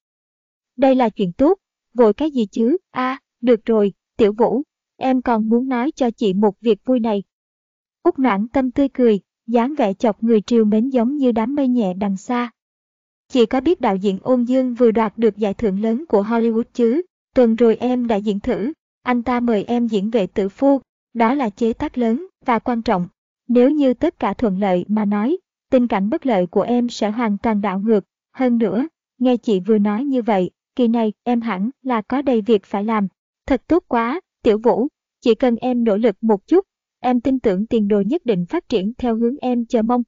A: Đây là chuyện tốt, vội cái gì chứ? a à, được rồi, tiểu vũ, em còn muốn nói cho chị một việc vui này. Úc noãn tâm tươi cười, dáng vẻ chọc người triều mến giống như đám mây nhẹ đằng xa. Chị có biết đạo diễn Ôn Dương vừa đoạt được giải thưởng lớn của Hollywood chứ? Tuần rồi em đã diễn thử, anh ta mời em diễn vệ tử phu, đó là chế tác lớn và quan trọng. Nếu như tất cả thuận lợi mà nói, tình cảnh bất lợi của em sẽ hoàn toàn đảo ngược. Hơn nữa, nghe chị vừa nói như vậy, kỳ này em hẳn là có đầy việc phải làm. Thật tốt quá, Tiểu Vũ, chỉ cần em nỗ lực một chút, em tin tưởng tiền đồ nhất định phát triển theo hướng em chờ mong.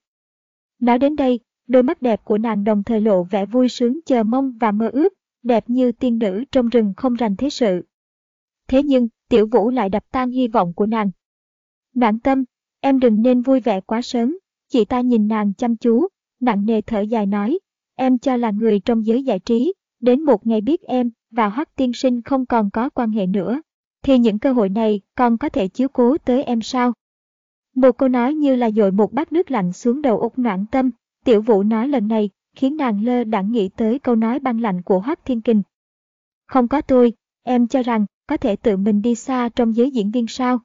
A: Nói đến đây, đôi mắt đẹp của nàng đồng thời lộ vẻ vui sướng chờ mong và mơ ước, đẹp như tiên nữ trong rừng không rành thế sự. Thế nhưng, Tiểu Vũ lại đập tan hy vọng của nàng. Noãn tâm, em đừng nên vui vẻ quá sớm, Chị ta nhìn nàng chăm chú, nặng nề thở dài nói, em cho là người trong giới giải trí, đến một ngày biết em và Hoắc tiên sinh không còn có quan hệ nữa, thì những cơ hội này còn có thể chiếu cố tới em sao? Một câu nói như là dội một bát nước lạnh xuống đầu Úc Noãn Tâm, Tiểu Vũ nói lần này khiến nàng lơ đãng nghĩ tới câu nói băng lạnh của Hoắc Thiên Kình. Không có tôi, em cho rằng có thể tự mình đi xa trong giới diễn viên sao?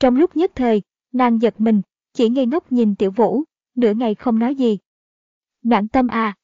A: Trong lúc nhất thời, nàng giật mình, chỉ ngây ngốc nhìn Tiểu Vũ, nửa ngày không nói gì. Noãn Tâm à!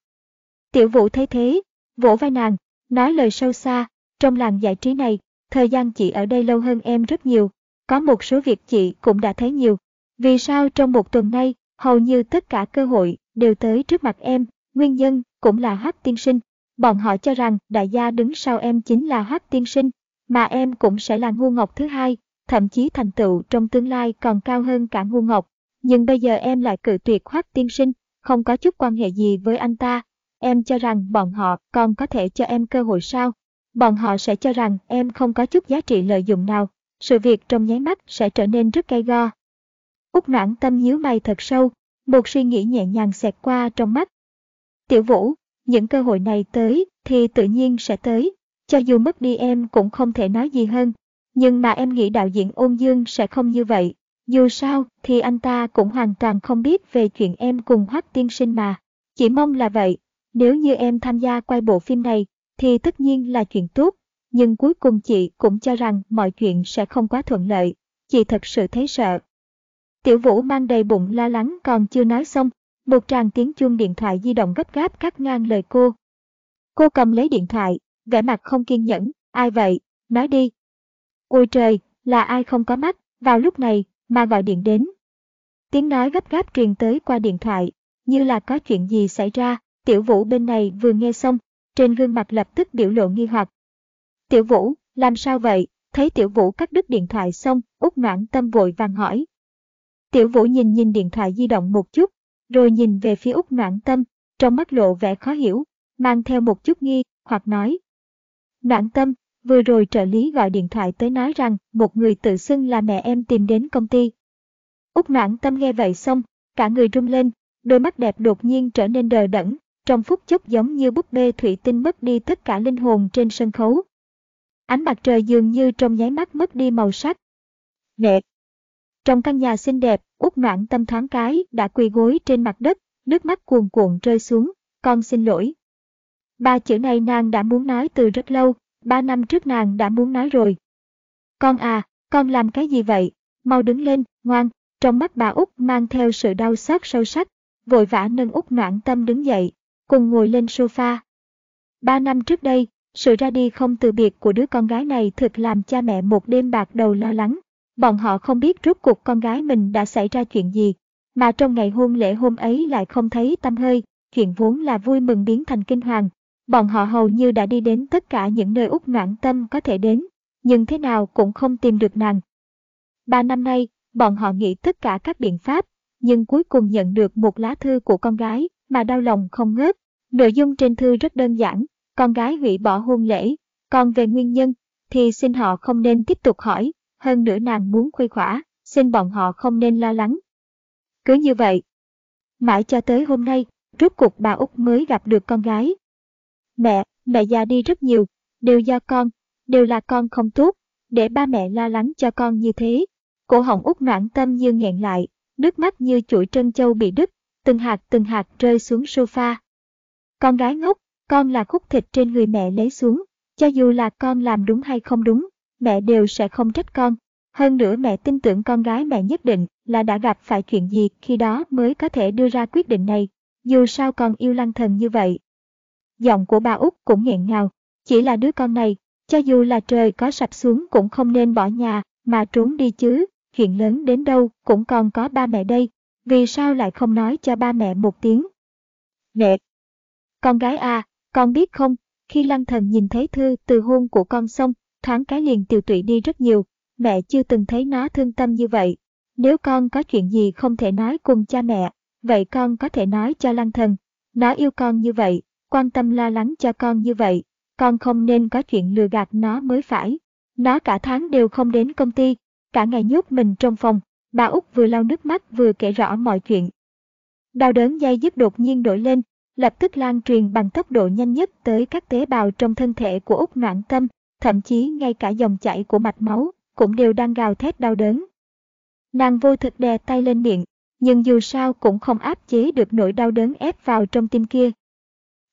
A: Tiểu Vũ thấy thế, vỗ vai nàng, nói lời sâu xa, trong làng giải trí này, thời gian chị ở đây lâu hơn em rất nhiều, có một số việc chị cũng đã thấy nhiều. Vì sao trong một tuần nay, hầu như tất cả cơ hội đều tới trước mặt em, nguyên nhân cũng là Hoắc tiên sinh. Bọn họ cho rằng đại gia đứng sau em chính là Hoắc tiên sinh, mà em cũng sẽ là ngu ngọc thứ hai, thậm chí thành tựu trong tương lai còn cao hơn cả ngu ngọc. Nhưng bây giờ em lại cự tuyệt Hoắc tiên sinh, không có chút quan hệ gì với anh ta. Em cho rằng bọn họ còn có thể cho em cơ hội sao? Bọn họ sẽ cho rằng em không có chút giá trị lợi dụng nào. Sự việc trong nháy mắt sẽ trở nên rất cay go. Úc noãn tâm nhíu mày thật sâu, một suy nghĩ nhẹ nhàng xẹt qua trong mắt. Tiểu Vũ, những cơ hội này tới thì tự nhiên sẽ tới, cho dù mất đi em cũng không thể nói gì hơn. Nhưng mà em nghĩ đạo diễn ôn dương sẽ không như vậy. Dù sao thì anh ta cũng hoàn toàn không biết về chuyện em cùng Hoắc tiên sinh mà. Chỉ mong là vậy. Nếu như em tham gia quay bộ phim này thì tất nhiên là chuyện tốt. Nhưng cuối cùng chị cũng cho rằng mọi chuyện sẽ không quá thuận lợi. Chị thật sự thấy sợ. Tiểu Vũ mang đầy bụng lo lắng còn chưa nói xong. Một tràng tiếng chuông điện thoại di động gấp gáp cắt ngang lời cô. Cô cầm lấy điện thoại, vẻ mặt không kiên nhẫn. Ai vậy? Nói đi. Ôi trời, là ai không có mắt, vào lúc này, mà gọi điện đến. Tiếng nói gấp gáp truyền tới qua điện thoại, như là có chuyện gì xảy ra, tiểu vũ bên này vừa nghe xong, trên gương mặt lập tức biểu lộ nghi hoặc. Tiểu vũ, làm sao vậy? Thấy tiểu vũ cắt đứt điện thoại xong, Úc noãn tâm vội vàng hỏi. Tiểu vũ nhìn nhìn điện thoại di động một chút, rồi nhìn về phía Úc noãn tâm, trong mắt lộ vẻ khó hiểu, mang theo một chút nghi, hoặc nói. Noãn tâm, vừa rồi trợ lý gọi điện thoại tới nói rằng một người tự xưng là mẹ em tìm đến công ty. Úc noãn tâm nghe vậy xong, cả người rung lên, đôi mắt đẹp đột nhiên trở nên đờ đẫn, trong phút chốc giống như búp bê thủy tinh mất đi tất cả linh hồn trên sân khấu. Ánh mặt trời dường như trong nháy mắt mất đi màu sắc. Nẹt. Trong căn nhà xinh đẹp, út noạn tâm thoáng cái đã quỳ gối trên mặt đất, nước mắt cuồn cuộn rơi xuống, con xin lỗi. Ba chữ này nàng đã muốn nói từ rất lâu, ba năm trước nàng đã muốn nói rồi. Con à, con làm cái gì vậy? Mau đứng lên, ngoan. Trong mắt bà út mang theo sự đau xót sâu sắc, vội vã nâng út noạn tâm đứng dậy, cùng ngồi lên sofa. Ba năm trước đây, sự ra đi không từ biệt của đứa con gái này thực làm cha mẹ một đêm bạc đầu lo lắng. Bọn họ không biết rốt cuộc con gái mình đã xảy ra chuyện gì, mà trong ngày hôn lễ hôm ấy lại không thấy tâm hơi, chuyện vốn là vui mừng biến thành kinh hoàng. Bọn họ hầu như đã đi đến tất cả những nơi út ngoãn tâm có thể đến, nhưng thế nào cũng không tìm được nàng. Ba năm nay, bọn họ nghĩ tất cả các biện pháp, nhưng cuối cùng nhận được một lá thư của con gái mà đau lòng không ngớt. Nội dung trên thư rất đơn giản, con gái hủy bỏ hôn lễ, còn về nguyên nhân thì xin họ không nên tiếp tục hỏi, hơn nữa nàng muốn khuây khỏa, xin bọn họ không nên lo lắng. Cứ như vậy, mãi cho tới hôm nay, rốt cuộc bà Úc mới gặp được con gái. Mẹ, mẹ già đi rất nhiều, đều do con, đều là con không tốt, để ba mẹ lo lắng cho con như thế. Cổ họng út noãn tâm như nghẹn lại, nước mắt như chuỗi trân châu bị đứt, từng hạt từng hạt rơi xuống sofa. Con gái ngốc, con là khúc thịt trên người mẹ lấy xuống, cho dù là con làm đúng hay không đúng, mẹ đều sẽ không trách con. Hơn nữa mẹ tin tưởng con gái mẹ nhất định là đã gặp phải chuyện gì khi đó mới có thể đưa ra quyết định này. Dù sao con yêu lăng thần như vậy. Giọng của bà út cũng nghẹn ngào, chỉ là đứa con này, cho dù là trời có sập xuống cũng không nên bỏ nhà, mà trốn đi chứ, chuyện lớn đến đâu cũng còn có ba mẹ đây, vì sao lại không nói cho ba mẹ một tiếng? Mẹ! Con gái à, con biết không, khi lăng thần nhìn thấy thư từ hôn của con xong, thoáng cái liền tiều tụy đi rất nhiều, mẹ chưa từng thấy nó thương tâm như vậy. Nếu con có chuyện gì không thể nói cùng cha mẹ, vậy con có thể nói cho lăng thần. Nó yêu con như vậy, quan tâm lo lắng cho con như vậy, con không nên có chuyện lừa gạt nó mới phải. Nó cả tháng đều không đến công ty, cả ngày nhốt mình trong phòng, bà Út vừa lau nước mắt vừa kể rõ mọi chuyện, Đau đớn dây dứt đột nhiên nổi lên, lập tức lan truyền bằng tốc độ nhanh nhất tới các tế bào trong thân thể của Úc Noãn Tâm, thậm chí ngay cả dòng chảy của mạch máu cũng đều đang gào thét đau đớn. Nàng vô thực đè tay lên miệng, nhưng dù sao cũng không áp chế được nỗi đau đớn ép vào trong tim kia.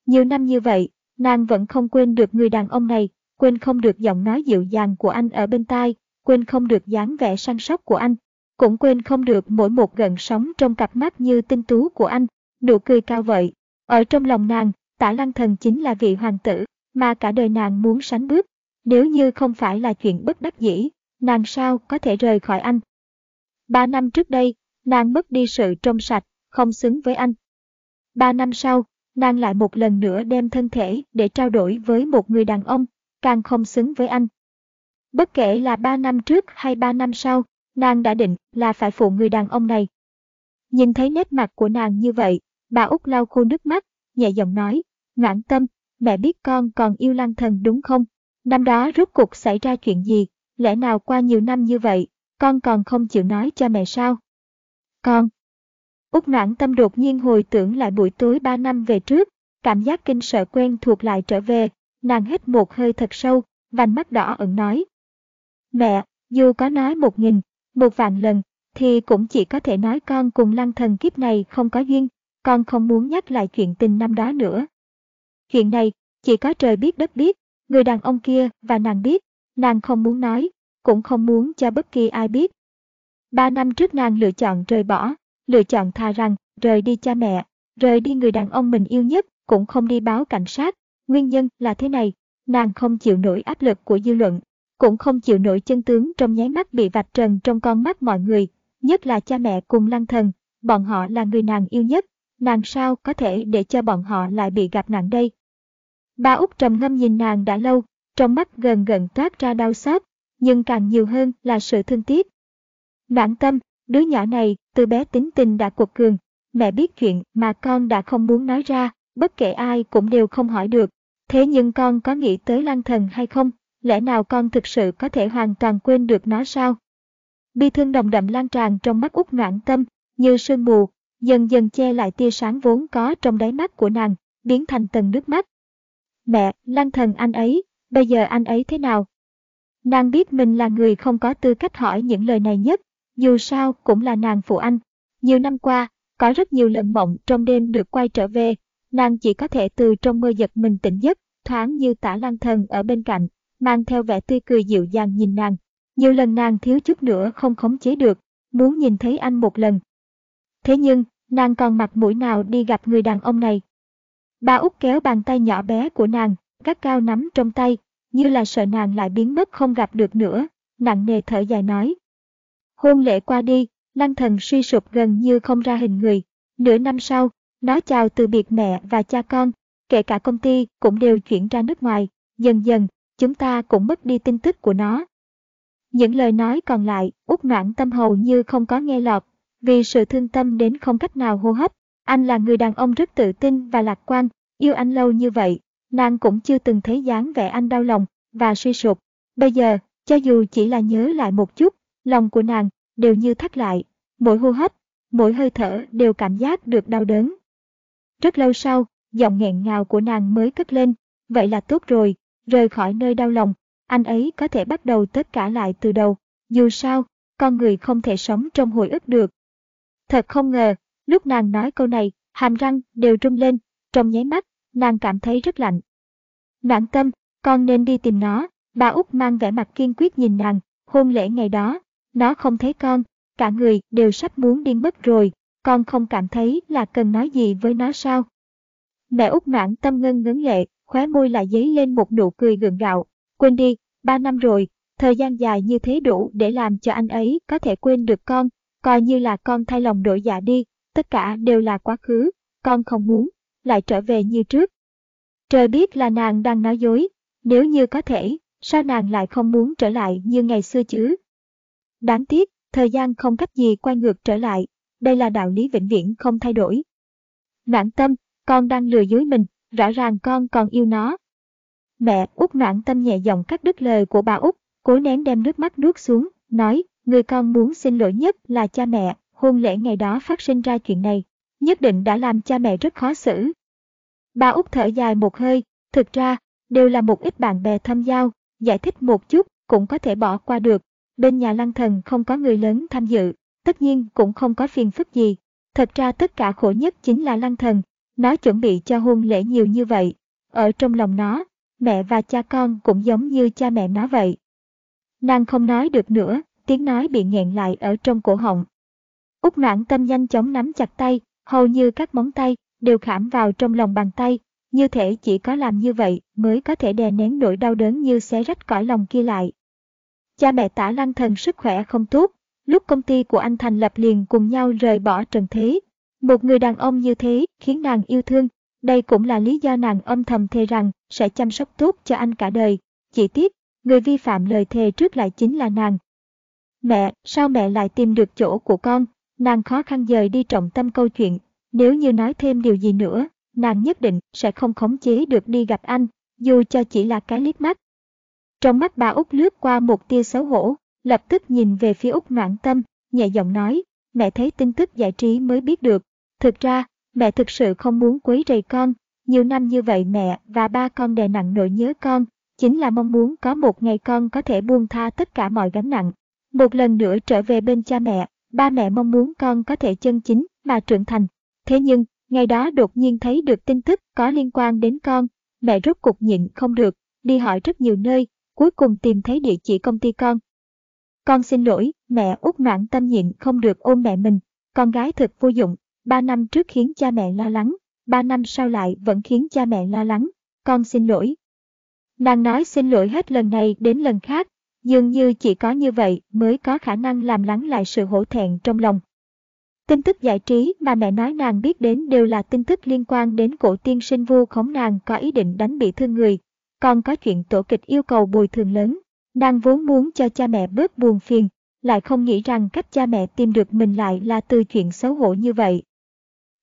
A: Nhiều năm như vậy, nàng vẫn không quên được người đàn ông này, quên không được giọng nói dịu dàng của anh ở bên tai, quên không được dáng vẻ săn sóc của anh, cũng quên không được mỗi một gần sóng trong cặp mắt như tinh tú của anh, nụ cười cao vợi. Ở trong lòng nàng, tả lăng thần chính là vị hoàng tử, mà cả đời nàng muốn sánh bước. Nếu như không phải là chuyện bất đắc dĩ, nàng sao có thể rời khỏi anh. Ba năm trước đây, nàng mất đi sự trong sạch, không xứng với anh. Ba năm sau, nàng lại một lần nữa đem thân thể để trao đổi với một người đàn ông, càng không xứng với anh. Bất kể là ba năm trước hay ba năm sau, nàng đã định là phải phụ người đàn ông này. Nhìn thấy nét mặt của nàng như vậy, bà út lau khô nước mắt, nhẹ giọng nói, ngoãn tâm, mẹ biết con còn yêu lăng thần đúng không? Năm đó rốt cuộc xảy ra chuyện gì, lẽ nào qua nhiều năm như vậy, con còn không chịu nói cho mẹ sao? Con! Út noãn tâm đột nhiên hồi tưởng lại buổi tối ba năm về trước, cảm giác kinh sợ quen thuộc lại trở về, nàng hít một hơi thật sâu, vành mắt đỏ ẩn nói. Mẹ, dù có nói một nghìn, một vạn lần, thì cũng chỉ có thể nói con cùng lăng thần kiếp này không có duyên, con không muốn nhắc lại chuyện tình năm đó nữa. Chuyện này, chỉ có trời biết đất biết, người đàn ông kia và nàng biết, nàng không muốn nói, cũng không muốn cho bất kỳ ai biết. Ba năm trước nàng lựa chọn rời bỏ, lựa chọn thà rằng rời đi cha mẹ, rời đi người đàn ông mình yêu nhất, cũng không đi báo cảnh sát. Nguyên nhân là thế này, nàng không chịu nổi áp lực của dư luận, cũng không chịu nổi chân tướng trong nháy mắt bị vạch trần trong con mắt mọi người, nhất là cha mẹ cùng lăng thần, bọn họ là người nàng yêu nhất, nàng sao có thể để cho bọn họ lại bị gặp nạn đây. Ba út trầm ngâm nhìn nàng đã lâu, trong mắt gần gần toát ra đau xót, nhưng càng nhiều hơn là sự thương tiếc. Noãn tâm, đứa nhỏ này từ bé tính tình đã cuộc cường, mẹ biết chuyện mà con đã không muốn nói ra, bất kể ai cũng đều không hỏi được. Thế nhưng con có nghĩ tới lăng thần hay không? Lẽ nào con thực sự có thể hoàn toàn quên được nó sao? Bi thương đồng đậm lan tràn trong mắt út noãn tâm, như sương mù, dần dần che lại tia sáng vốn có trong đáy mắt của nàng, biến thành tầng nước mắt. Mẹ, lăng thần anh ấy, bây giờ anh ấy thế nào? Nàng biết mình là người không có tư cách hỏi những lời này nhất, dù sao cũng là nàng phụ anh. Nhiều năm qua, có rất nhiều lần mộng trong đêm được quay trở về, nàng chỉ có thể từ trong mơ giật mình tỉnh giấc, thoáng như tả lăng thần ở bên cạnh, mang theo vẻ tươi cười dịu dàng nhìn nàng. Nhiều lần nàng thiếu chút nữa không khống chế được, muốn nhìn thấy anh một lần. Thế nhưng, nàng còn mặt mũi nào đi gặp người đàn ông này. Ba út kéo bàn tay nhỏ bé của nàng, gắt cao nắm trong tay, như là sợ nàng lại biến mất không gặp được nữa, nặng nề thở dài nói. Hôn lễ qua đi, lăng thần suy sụp gần như không ra hình người. Nửa năm sau, nó chào từ biệt mẹ và cha con, kể cả công ty cũng đều chuyển ra nước ngoài. Dần dần, chúng ta cũng mất đi tin tức của nó. Những lời nói còn lại, út noãn tâm hầu như không có nghe lọt, vì sự thương tâm đến không cách nào hô hấp. Anh là người đàn ông rất tự tin và lạc quan, yêu anh lâu như vậy, nàng cũng chưa từng thấy dáng vẻ anh đau lòng và suy sụp. Bây giờ, cho dù chỉ là nhớ lại một chút, lòng của nàng đều như thắt lại, mỗi hô hấp, mỗi hơi thở đều cảm giác được đau đớn. Rất lâu sau, giọng nghẹn ngào của nàng mới cất lên, vậy là tốt rồi, rời khỏi nơi đau lòng, anh ấy có thể bắt đầu tất cả lại từ đầu. Dù sao, con người không thể sống trong hồi ức được. Thật không ngờ, lúc nàng nói câu này, hàm răng đều rung lên, trong nháy mắt, nàng cảm thấy rất lạnh. Noãn tâm, con nên đi tìm nó, bà út mang vẻ mặt kiên quyết nhìn nàng, hôn lễ ngày đó, nó không thấy con, cả người đều sắp muốn điên mất rồi, con không cảm thấy là cần nói gì với nó sao? Mẹ út mãn tâm ngân ngấn lệ, khóe môi lại dấy lên một nụ cười gượng gạo. Quên đi, ba năm rồi, thời gian dài như thế đủ để làm cho anh ấy có thể quên được con, coi như là con thay lòng đổi dạ đi, tất cả đều là quá khứ, con không muốn, lại trở về như trước. Trời biết là nàng đang nói dối, nếu như có thể, sao nàng lại không muốn trở lại như ngày xưa chứ? Đáng tiếc, thời gian không cách gì quay ngược trở lại, đây là đạo lý vĩnh viễn không thay đổi. Mãn tâm, con đang lừa dối mình, rõ ràng con còn yêu nó. Mẹ út noãn tâm nhẹ giọng cắt đứt lời của bà út, cố nén đem nước mắt nuốt xuống, nói, người con muốn xin lỗi nhất là cha mẹ, hôn lễ ngày đó phát sinh ra chuyện này. nhất định đã làm cha mẹ rất khó xử. Bà Út thở dài một hơi, thực ra, đều là một ít bạn bè thâm giao, giải thích một chút cũng có thể bỏ qua được. Bên nhà lăng thần không có người lớn tham dự, tất nhiên cũng không có phiền phức gì. Thật ra tất cả khổ nhất chính là lăng thần, nó chuẩn bị cho hôn lễ nhiều như vậy. Ở trong lòng nó, mẹ và cha con cũng giống như cha mẹ nó vậy. Nàng không nói được nữa, tiếng nói bị nghẹn lại ở trong cổ họng. Úc noãn tâm nhanh chóng nắm chặt tay, hầu như các móng tay đều khảm vào trong lòng bàn tay, như thể chỉ có làm như vậy mới có thể đè nén nỗi đau đớn như xé rách cõi lòng kia lại. Cha mẹ tả lăng thần sức khỏe không tốt, lúc công ty của anh thành lập liền cùng nhau rời bỏ trần thế. Một người đàn ông như thế khiến nàng yêu thương, đây cũng là lý do nàng âm thầm thề rằng sẽ chăm sóc tốt cho anh cả đời. Chỉ tiếc, người vi phạm lời thề trước lại chính là nàng. Mẹ, sao mẹ lại tìm được chỗ của con? Nàng khó khăn dời đi trọng tâm câu chuyện. Nếu như nói thêm điều gì nữa, nàng nhất định sẽ không khống chế được đi gặp anh, dù cho chỉ là cái liếc mắt. Trong mắt bà Út lướt qua một tia xấu hổ, lập tức nhìn về phía Út noạn tâm, nhẹ giọng nói, mẹ thấy tin tức giải trí mới biết được. Thực ra, mẹ thực sự không muốn quấy rầy con, nhiều năm như vậy mẹ và ba con đè nặng nỗi nhớ con, chính là mong muốn có một ngày con có thể buông tha tất cả mọi gánh nặng. Một lần nữa trở về bên cha mẹ, ba mẹ mong muốn con có thể chân chính mà trưởng thành. Thế nhưng, ngày đó đột nhiên thấy được tin tức có liên quan đến con, mẹ rốt cục nhịn không được, đi hỏi rất nhiều nơi, cuối cùng tìm thấy địa chỉ công ty con. Con xin lỗi, mẹ út noạn tâm nhịn không được ôm mẹ mình, con gái thật vô dụng, ba năm trước khiến cha mẹ lo lắng, ba năm sau lại vẫn khiến cha mẹ lo lắng, con xin lỗi. Nàng nói xin lỗi hết lần này đến lần khác, dường như chỉ có như vậy mới có khả năng làm lắng lại sự hổ thẹn trong lòng. Tin tức giải trí mà mẹ nói nàng biết đến đều là tin tức liên quan đến cổ tiên sinh vu khống nàng có ý định đánh bị thương người, còn có chuyện tổ kịch yêu cầu bồi thường lớn. Nàng vốn muốn cho cha mẹ bớt buồn phiền, lại không nghĩ rằng cách cha mẹ tìm được mình lại là từ chuyện xấu hổ như vậy.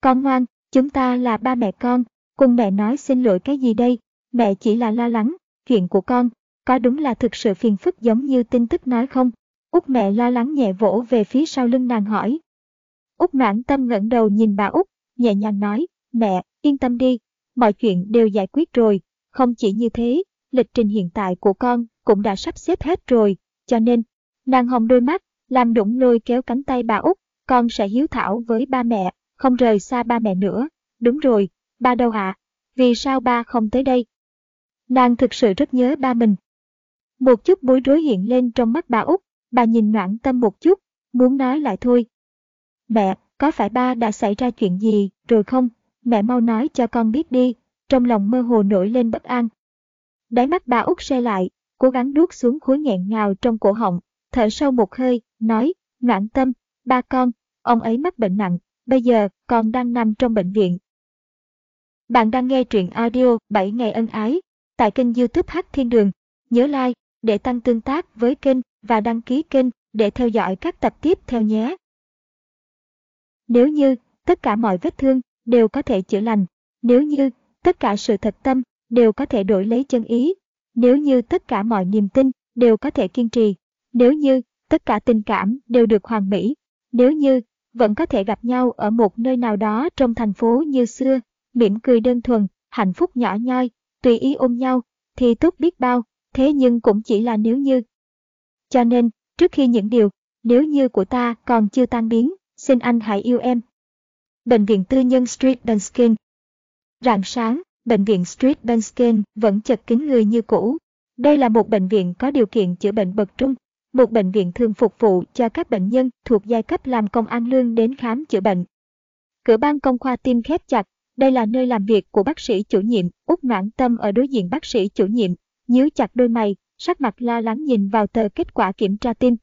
A: Con ngoan, chúng ta là ba mẹ con, cùng mẹ nói xin lỗi cái gì đây, mẹ chỉ là lo lắng, chuyện của con, có đúng là thực sự phiền phức giống như tin tức nói không? Út mẹ lo lắng nhẹ vỗ về phía sau lưng nàng hỏi. Út mãn tâm ngẩng đầu nhìn bà Út, nhẹ nhàng nói, mẹ, yên tâm đi, mọi chuyện đều giải quyết rồi, không chỉ như thế, lịch trình hiện tại của con cũng đã sắp xếp hết rồi, cho nên, nàng hồng đôi mắt, làm đụng lôi kéo cánh tay bà Út, con sẽ hiếu thảo với ba mẹ, không rời xa ba mẹ nữa. Đúng rồi, ba đâu ạ? Vì sao ba không tới đây? Nàng thực sự rất nhớ ba mình. Một chút bối rối hiện lên trong mắt bà Út, bà nhìn noãn tâm một chút, muốn nói lại thôi. Mẹ, có phải ba đã xảy ra chuyện gì rồi không? Mẹ mau nói cho con biết đi, trong lòng mơ hồ nổi lên bất an. Đáy mắt bà út xe lại, cố gắng nuốt xuống khối nghẹn ngào trong cổ họng, thở sâu một hơi, nói, noãn tâm, ba con, ông ấy mắc bệnh nặng, bây giờ còn đang nằm trong bệnh viện. Bạn đang nghe truyện audio 7 ngày ân ái tại kênh youtube hát Thiên Đường. Nhớ like để tăng tương tác với kênh và đăng ký kênh để theo dõi các tập tiếp theo nhé. Nếu như tất cả mọi vết thương đều có thể chữa lành, nếu như tất cả sự thật tâm đều có thể đổi lấy chân ý, nếu như tất cả mọi niềm tin đều có thể kiên trì, nếu như tất cả tình cảm đều được hoàn mỹ, nếu như vẫn có thể gặp nhau ở một nơi nào đó trong thành phố như xưa, mỉm cười đơn thuần, hạnh phúc nhỏ nhoi, tùy ý ôm nhau, thì tốt biết bao, thế nhưng cũng chỉ là nếu như. Cho nên, trước khi những điều nếu như của ta còn chưa tan biến, xin anh hãy yêu em. Bệnh viện tư nhân Street Dunskin Rạng sáng, bệnh viện Street Dunskin vẫn chật kín người như cũ. Đây là một bệnh viện có điều kiện chữa bệnh bậc trung, một bệnh viện thường phục vụ cho các bệnh nhân thuộc giai cấp làm công ăn lương đến khám chữa bệnh. Cửa ban công khoa tim khép chặt, đây là nơi làm việc của bác sĩ chủ nhiệm, Úc noãn tâm ở đối diện bác sĩ chủ nhiệm, nhíu chặt đôi mày, sắc mặt lo lắng nhìn vào tờ kết quả kiểm tra tim.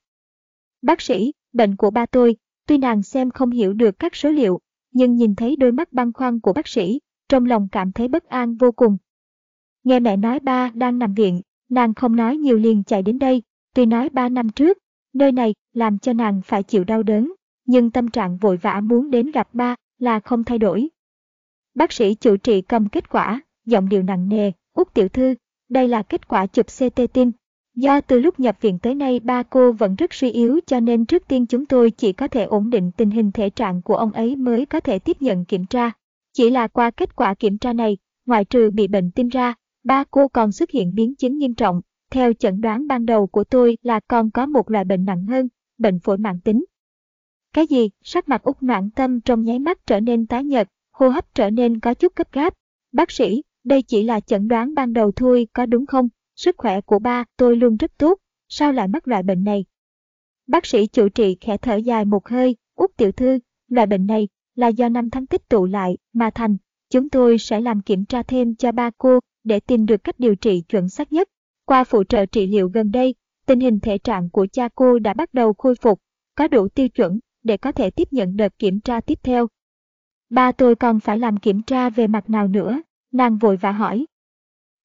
A: Bác sĩ, bệnh của ba tôi, tuy nàng xem không hiểu được các số liệu, nhưng nhìn thấy đôi mắt băn khoăn của bác sĩ, trong lòng cảm thấy bất an vô cùng. Nghe mẹ nói ba đang nằm viện, nàng không nói nhiều liền chạy đến đây, tuy nói ba năm trước, nơi này làm cho nàng phải chịu đau đớn, nhưng tâm trạng vội vã muốn đến gặp ba là không thay đổi. Bác sĩ chủ trị cầm kết quả, giọng điệu nặng nề, út tiểu thư, đây là kết quả chụp CT tim. Do từ lúc nhập viện tới nay ba cô vẫn rất suy yếu cho nên trước tiên chúng tôi chỉ có thể ổn định tình hình thể trạng của ông ấy mới có thể tiếp nhận kiểm tra. Chỉ là qua kết quả kiểm tra này, ngoại trừ bị bệnh tim ra, ba cô còn xuất hiện biến chứng nghiêm trọng. Theo chẩn đoán ban đầu của tôi là còn có một loại bệnh nặng hơn, bệnh phổi mạng tính. Cái gì? Sắc mặt út noạn tâm trong nháy mắt trở nên tái nhợt, hô hấp trở nên có chút gấp gáp. Bác sĩ, đây chỉ là chẩn đoán ban đầu thôi có đúng không? Sức khỏe của ba tôi luôn rất tốt, sao lại mắc loại bệnh này? Bác sĩ chủ trị khẽ thở dài một hơi, út tiểu thư, loại bệnh này là do năm tháng tích tụ lại mà thành. Chúng tôi sẽ làm kiểm tra thêm cho ba cô để tìm được cách điều trị chuẩn xác nhất. Qua phụ trợ trị liệu gần đây, tình hình thể trạng của cha cô đã bắt đầu khôi phục, có đủ tiêu chuẩn để có thể tiếp nhận đợt kiểm tra tiếp theo. Ba tôi còn phải làm kiểm tra về mặt nào nữa, nàng vội vã hỏi.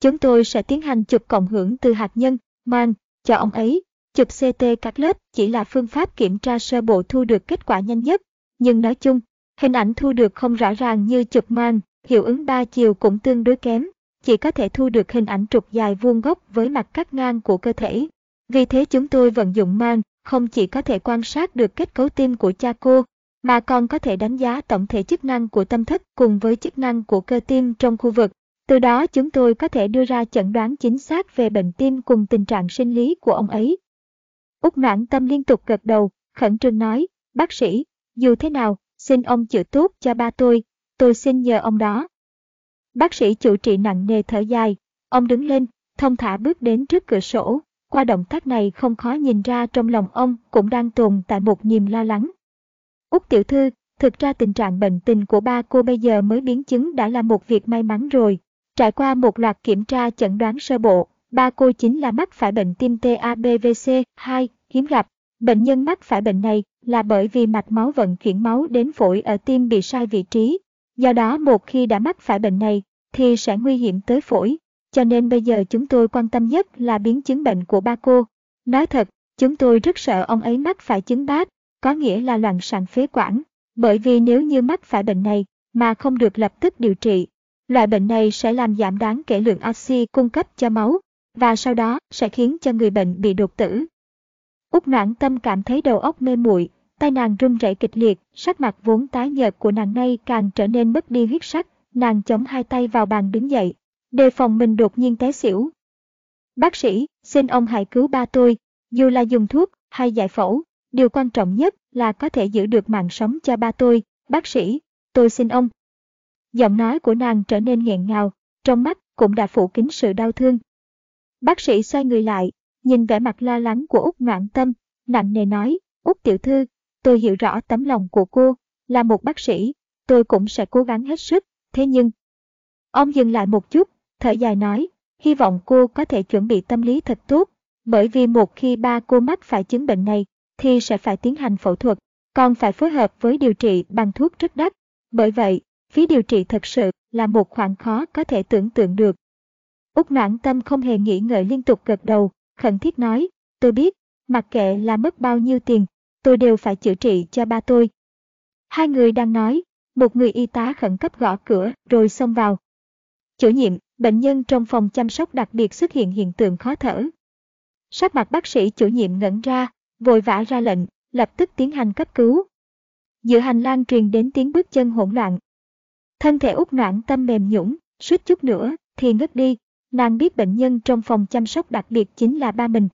A: Chúng tôi sẽ tiến hành chụp cộng hưởng từ hạt nhân, mang, cho ông ấy. Chụp CT các lớp chỉ là phương pháp kiểm tra sơ bộ thu được kết quả nhanh nhất, nhưng nói chung, hình ảnh thu được không rõ ràng như chụp mang, hiệu ứng ba chiều cũng tương đối kém, chỉ có thể thu được hình ảnh trục dài vuông góc với mặt cắt ngang của cơ thể. Vì thế chúng tôi vận dụng mang không chỉ có thể quan sát được kết cấu tim của cha cô, mà còn có thể đánh giá tổng thể chức năng của tâm thức cùng với chức năng của cơ tim trong khu vực. Từ đó chúng tôi có thể đưa ra chẩn đoán chính xác về bệnh tim cùng tình trạng sinh lý của ông ấy. Úc mãn tâm liên tục gật đầu, khẩn trương nói, bác sĩ, dù thế nào, xin ông chữa tốt cho ba tôi, tôi xin nhờ ông đó. Bác sĩ chủ trị nặng nề thở dài, ông đứng lên, thông thả bước đến trước cửa sổ, qua động tác này không khó nhìn ra trong lòng ông cũng đang tồn tại một niềm lo lắng. Úc tiểu thư, thực ra tình trạng bệnh tình của ba cô bây giờ mới biến chứng đã là một việc may mắn rồi. Trải qua một loạt kiểm tra chẩn đoán sơ bộ, ba cô chính là mắc phải bệnh tim TABVC2, hiếm gặp. Bệnh nhân mắc phải bệnh này là bởi vì mạch máu vận chuyển máu đến phổi ở tim bị sai vị trí. Do đó một khi đã mắc phải bệnh này thì sẽ nguy hiểm tới phổi. Cho nên bây giờ chúng tôi quan tâm nhất là biến chứng bệnh của ba cô. Nói thật, chúng tôi rất sợ ông ấy mắc phải chứng bát, có nghĩa là loạn sản phế quản. Bởi vì nếu như mắc phải bệnh này mà không được lập tức điều trị, loại bệnh này sẽ làm giảm đáng kể lượng oxy cung cấp cho máu và sau đó sẽ khiến cho người bệnh bị đột tử. Úc noãn tâm cảm thấy đầu óc mê muội, tay nàng run rẩy kịch liệt, sắc mặt vốn tái nhợt của nàng nay càng trở nên mất đi huyết sắc, nàng chống hai tay vào bàn đứng dậy, đề phòng mình đột nhiên té xỉu. Bác sĩ, xin ông hãy cứu ba tôi, dù là dùng thuốc hay giải phẫu, điều quan trọng nhất là có thể giữ được mạng sống cho ba tôi, bác sĩ, tôi xin ông. Giọng nói của nàng trở nên nghẹn ngào, trong mắt cũng đã phủ kín sự đau thương. Bác sĩ xoay người lại, nhìn vẻ mặt lo lắng của Úc Ngoạn Tâm, nặng nề nói, Úc tiểu thư, tôi hiểu rõ tấm lòng của cô, là một bác sĩ, tôi cũng sẽ cố gắng hết sức, thế nhưng... Ông dừng lại một chút, thở dài nói, hy vọng cô có thể chuẩn bị tâm lý thật tốt, bởi vì một khi ba cô mắc phải chứng bệnh này, thì sẽ phải tiến hành phẫu thuật, còn phải phối hợp với điều trị bằng thuốc rất đắt. Bởi vậy, phí điều trị thật sự là một khoản khó có thể tưởng tượng được. Úc noãn tâm không hề nghĩ ngợi liên tục gật đầu, khẩn thiết nói, tôi biết, mặc kệ là mất bao nhiêu tiền, tôi đều phải chữa trị cho ba tôi. Hai người đang nói, một người y tá khẩn cấp gõ cửa rồi xông vào. Chủ nhiệm, bệnh nhân trong phòng chăm sóc đặc biệt xuất hiện hiện tượng khó thở. Sắc mặt bác sĩ chủ nhiệm ngẩn ra, vội vã ra lệnh, lập tức tiến hành cấp cứu. Giữa hành lang truyền đến tiếng bước chân hỗn loạn. Thân thể út noãn tâm mềm nhũng, suýt chút nữa thì ngất đi, nàng biết bệnh nhân trong phòng chăm sóc đặc biệt chính là ba mình.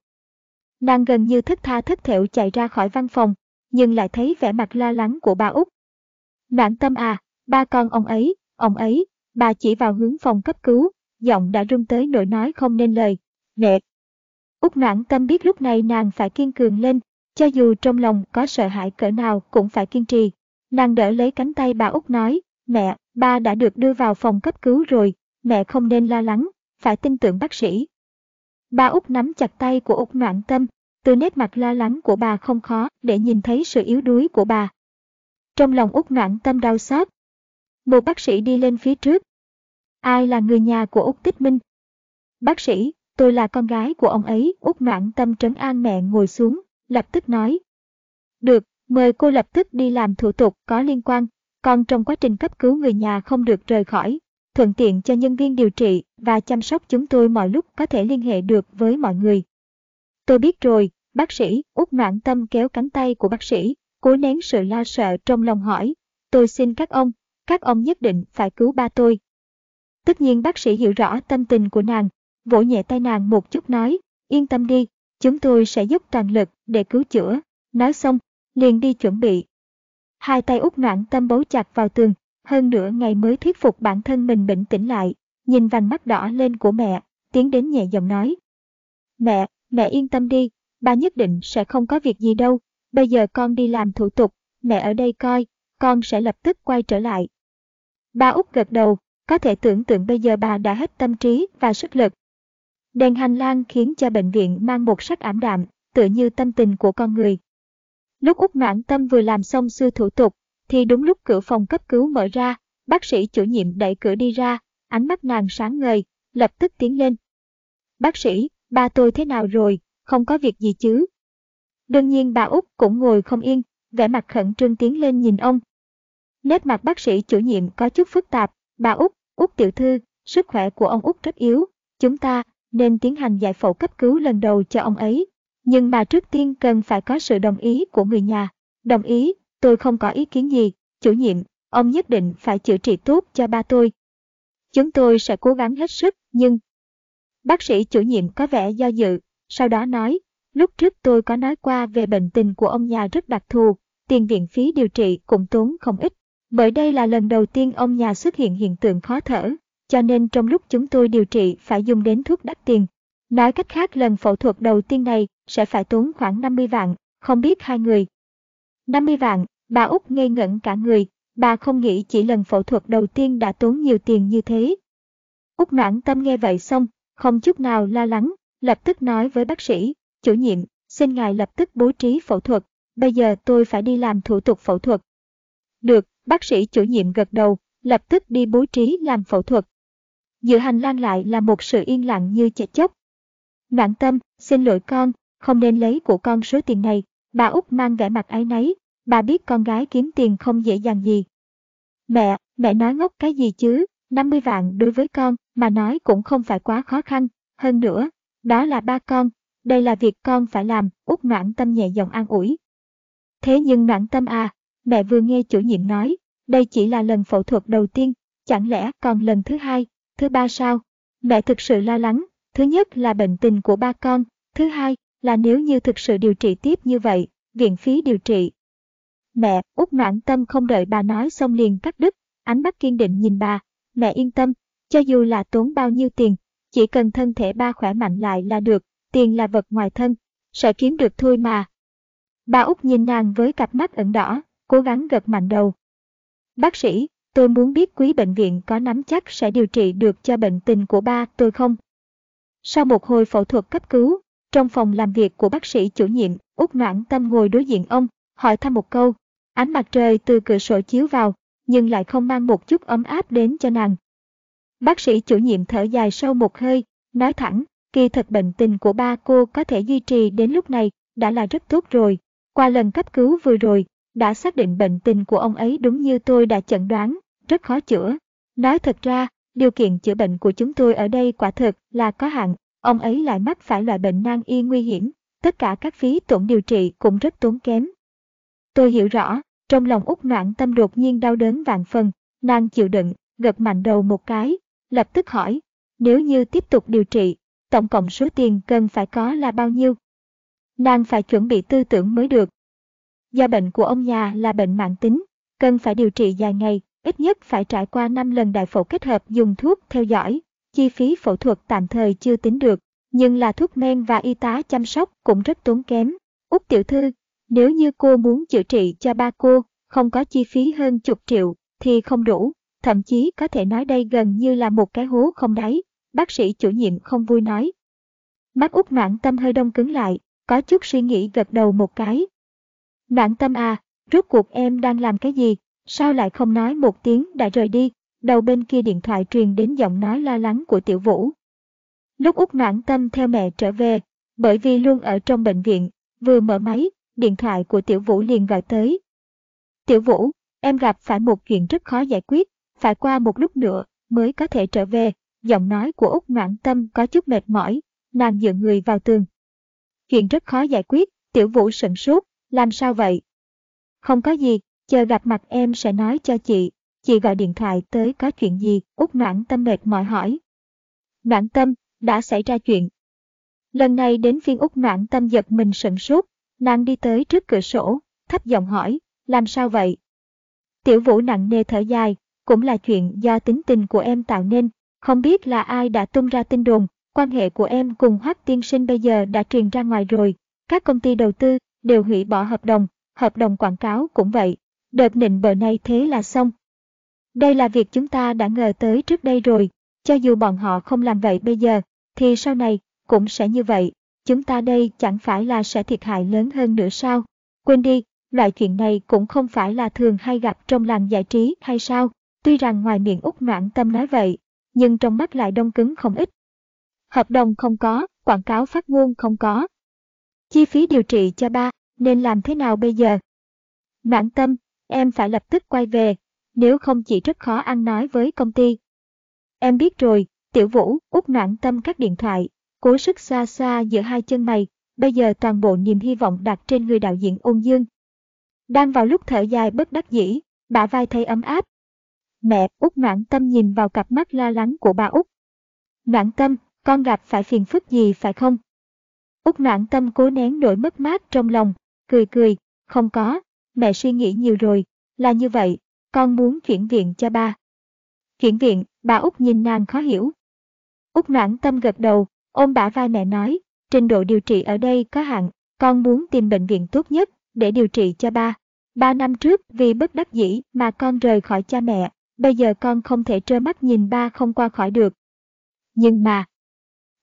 A: Nàng gần như thất tha thất thểu chạy ra khỏi văn phòng, nhưng lại thấy vẻ mặt lo lắng của ba út. Nạn tâm à, ba con ông ấy, ông ấy, bà chỉ vào hướng phòng cấp cứu, giọng đã run tới nỗi nói không nên lời. Mẹ, Úc noãn tâm biết lúc này nàng phải kiên cường lên, cho dù trong lòng có sợ hãi cỡ nào cũng phải kiên trì. Nàng đỡ lấy cánh tay bà Úc nói, mẹ, ba đã được đưa vào phòng cấp cứu rồi, mẹ không nên lo lắng, phải tin tưởng bác sĩ. Bà Úc nắm chặt tay của Úc noãn tâm, từ nét mặt lo lắng của bà không khó để nhìn thấy sự yếu đuối của bà. Trong lòng Úc noãn tâm đau xót. Một bác sĩ đi lên phía trước. Ai là người nhà của Úc Tích Minh? Bác sĩ, Tôi là con gái của ông ấy, Úc noãn tâm trấn an mẹ ngồi xuống, lập tức nói. Được, mời cô lập tức đi làm thủ tục có liên quan, còn trong quá trình cấp cứu người nhà không được rời khỏi, thuận tiện cho nhân viên điều trị và chăm sóc chúng tôi mọi lúc có thể liên hệ được với mọi người. Tôi biết rồi, bác sĩ, út noạn tâm kéo cánh tay của bác sĩ, cố nén sự lo sợ trong lòng hỏi. Tôi xin các ông, các ông nhất định phải cứu ba tôi. Tất nhiên bác sĩ hiểu rõ tâm tình của nàng, vỗ nhẹ tay nàng một chút nói, yên tâm đi, chúng tôi sẽ giúp toàn lực để cứu chữa. Nói xong, liền đi chuẩn bị. Hai tay út noạn tâm bấu chặt vào tường, hơn nửa ngày mới thuyết phục bản thân mình bình tĩnh lại, nhìn vành mắt đỏ lên của mẹ, tiến đến nhẹ giọng nói. Mẹ, mẹ yên tâm đi, ba nhất định sẽ không có việc gì đâu, bây giờ con đi làm thủ tục, mẹ ở đây coi, con sẽ lập tức quay trở lại. Ba út gật đầu, có thể tưởng tượng bây giờ bà đã hết tâm trí và sức lực. Đèn hành lang khiến cho bệnh viện mang một sắc ảm đạm, tựa như tâm tình của con người. Lúc Úc Noãn Tâm vừa làm xong sư thủ tục, thì đúng lúc cửa phòng cấp cứu mở ra, bác sĩ chủ nhiệm đẩy cửa đi ra, ánh mắt nàng sáng ngời, lập tức tiến lên. Bác sĩ, ba tôi thế nào rồi, không có việc gì chứ? Đương nhiên bà Úc cũng ngồi không yên, vẻ mặt khẩn trương tiến lên nhìn ông. Nét mặt bác sĩ chủ nhiệm có chút phức tạp, bà Úc, Úc tiểu thư, sức khỏe của ông Úc rất yếu, chúng ta nên tiến hành giải phẫu cấp cứu lần đầu cho ông ấy. Nhưng mà trước tiên cần phải có sự đồng ý của người nhà. Đồng ý, tôi không có ý kiến gì, chủ nhiệm, ông nhất định phải chữa trị tốt cho ba tôi. Chúng tôi sẽ cố gắng hết sức, nhưng... Bác sĩ chủ nhiệm có vẻ do dự, sau đó nói, lúc trước tôi có nói qua về bệnh tình của ông nhà rất đặc thù, tiền viện phí điều trị cũng tốn không ít. Bởi đây là lần đầu tiên ông nhà xuất hiện hiện tượng khó thở, cho nên trong lúc chúng tôi điều trị phải dùng đến thuốc đắt tiền. Nói cách khác lần phẫu thuật đầu tiên này sẽ phải tốn khoảng 50 vạn, không biết hai người. 50 vạn, bà Úc ngây ngẩn cả người, bà không nghĩ chỉ lần phẫu thuật đầu tiên đã tốn nhiều tiền như thế. Úc noãn tâm nghe vậy xong, không chút nào lo lắng, lập tức nói với bác sĩ, chủ nhiệm, xin ngài lập tức bố trí phẫu thuật, bây giờ tôi phải đi làm thủ tục phẫu thuật. Được, bác sĩ chủ nhiệm gật đầu, lập tức đi bố trí làm phẫu thuật. Giữa hành lang lại là một sự yên lặng như chết chóc. Noãn tâm, xin lỗi con, không nên lấy của con số tiền này, bà Út mang vẻ mặt ái náy, bà biết con gái kiếm tiền không dễ dàng gì. Mẹ, mẹ nói ngốc cái gì chứ, 50 vạn đối với con mà nói cũng không phải quá khó khăn, hơn nữa, đó là ba con, đây là việc con phải làm, út noãn tâm nhẹ giọng an ủi. Thế nhưng noãn tâm à, mẹ vừa nghe chủ nhiệm nói, đây chỉ là lần phẫu thuật đầu tiên, chẳng lẽ còn lần thứ hai, thứ ba sao? Mẹ thực sự lo lắng, thứ nhất là bệnh tình của ba con, thứ hai là nếu như thực sự điều trị tiếp như vậy, viện phí điều trị. Mẹ, út mãn tâm không đợi bà nói xong liền cắt đứt, ánh mắt kiên định nhìn bà, mẹ yên tâm, cho dù là tốn bao nhiêu tiền, chỉ cần thân thể ba khỏe mạnh lại là được, tiền là vật ngoài thân, sẽ kiếm được thôi mà. Bà út nhìn nàng với cặp mắt ẩn đỏ, cố gắng gật mạnh đầu. Bác sĩ, tôi muốn biết quý bệnh viện có nắm chắc sẽ điều trị được cho bệnh tình của ba tôi không? Sau một hồi phẫu thuật cấp cứu, trong phòng làm việc của bác sĩ chủ nhiệm, Úc Noãn Tâm ngồi đối diện ông, hỏi thăm một câu. Ánh mặt trời từ cửa sổ chiếu vào, nhưng lại không mang một chút ấm áp đến cho nàng. Bác sĩ chủ nhiệm thở dài sâu một hơi, nói thẳng, kỳ thật bệnh tình của ba cô có thể duy trì đến lúc này đã là rất tốt rồi. Qua lần cấp cứu vừa rồi, đã xác định bệnh tình của ông ấy đúng như tôi đã chẩn đoán, rất khó chữa. Nói thật ra, điều kiện chữa bệnh của chúng tôi ở đây quả thực là có hạn, ông ấy lại mắc phải loại bệnh nan y nguy hiểm, tất cả các phí tổn điều trị cũng rất tốn kém. Tôi hiểu rõ, trong lòng út noạn tâm đột nhiên đau đớn vạn phần, nàng chịu đựng, gật mạnh đầu một cái, lập tức hỏi, nếu như tiếp tục điều trị, tổng cộng số tiền cần phải có là bao nhiêu? Nàng phải chuẩn bị tư tưởng mới được. Do bệnh của ông nhà là bệnh mạng tính, cần phải điều trị dài ngày, ít nhất phải trải qua 5 lần đại phẫu kết hợp dùng thuốc theo dõi, chi phí phẫu thuật tạm thời chưa tính được, nhưng là thuốc men và y tá chăm sóc cũng rất tốn kém. Út tiểu thư, nếu như cô muốn chữa trị cho ba cô, không có chi phí hơn chục triệu, thì không đủ, thậm chí có thể nói đây gần như là một cái hố không đáy, bác sĩ chủ nhiệm không vui nói. Mắt út noạn tâm hơi đông cứng lại, có chút suy nghĩ gật đầu một cái. Noạn tâm à, rốt cuộc em đang làm cái gì, sao lại không nói một tiếng đã rời đi, đầu bên kia điện thoại truyền đến giọng nói lo lắng của tiểu vũ. Lúc út noạn tâm theo mẹ trở về, bởi vì luôn ở trong bệnh viện, vừa mở máy, điện thoại của tiểu vũ liền gọi tới. Tiểu vũ, em gặp phải một chuyện rất khó giải quyết, phải qua một lúc nữa mới có thể trở về, giọng nói của Úc noãn tâm có chút mệt mỏi, nàng dựa người vào tường. Chuyện rất khó giải quyết, tiểu vũ sửng sốt, làm sao vậy? Không có gì, chờ gặp mặt em sẽ nói cho chị. Chị gọi điện thoại tới có chuyện gì, Úc noãn tâm mệt mỏi hỏi. Noãn tâm, đã xảy ra chuyện. Lần này đến phiên Úc noãn tâm giật mình sửng sốt, nàng đi tới trước cửa sổ, thấp giọng hỏi, làm sao vậy? Tiểu vũ nặng nề thở dài, cũng là chuyện do tính tình của em tạo nên, không biết là ai đã tung ra tin đồn, quan hệ của em cùng Hoắc tiên sinh bây giờ đã truyền ra ngoài rồi, các công ty đầu tư đều hủy bỏ hợp đồng, hợp đồng quảng cáo cũng vậy, đợt nịnh bợ này thế là xong. Đây là việc chúng ta đã ngờ tới trước đây rồi, cho dù bọn họ không làm vậy bây giờ, thì sau này cũng sẽ như vậy, chúng ta đây chẳng phải là sẽ thiệt hại lớn hơn nữa sao? Quên đi, loại chuyện này cũng không phải là thường hay gặp trong làng giải trí hay sao? Tuy rằng ngoài miệng út noãn tâm nói vậy, nhưng trong mắt lại đông cứng không ít. Hợp đồng không có, quảng cáo phát ngôn không có. Chi phí điều trị cho ba, nên làm thế nào bây giờ? Noãn tâm, em phải lập tức quay về, nếu không chỉ rất khó ăn nói với công ty. Em biết rồi, tiểu vũ, út noãn tâm các điện thoại, cố sức xa xa giữa hai chân mày, bây giờ toàn bộ niềm hy vọng đặt trên người đạo diễn ôn dương. Đang vào lúc thở dài bất đắc dĩ, bả vai thấy ấm áp, Mẹ, Út noãn tâm nhìn vào cặp mắt lo lắng của bà Út. Noãn tâm, con gặp phải phiền phức gì phải không? Út noãn tâm cố nén nỗi mất mát trong lòng, cười cười, không có, mẹ suy nghĩ nhiều rồi, là như vậy, con muốn chuyển viện cho ba. Chuyển viện, bà Út nhìn nàng khó hiểu. Út noãn tâm gật đầu, ôm bả vai mẹ nói, trình độ điều trị ở đây có hạn, con muốn tìm bệnh viện tốt nhất để điều trị cho ba. Ba năm trước vì bất đắc dĩ mà con rời khỏi cha mẹ, bây giờ con không thể trơ mắt nhìn ba không qua khỏi được. Nhưng mà,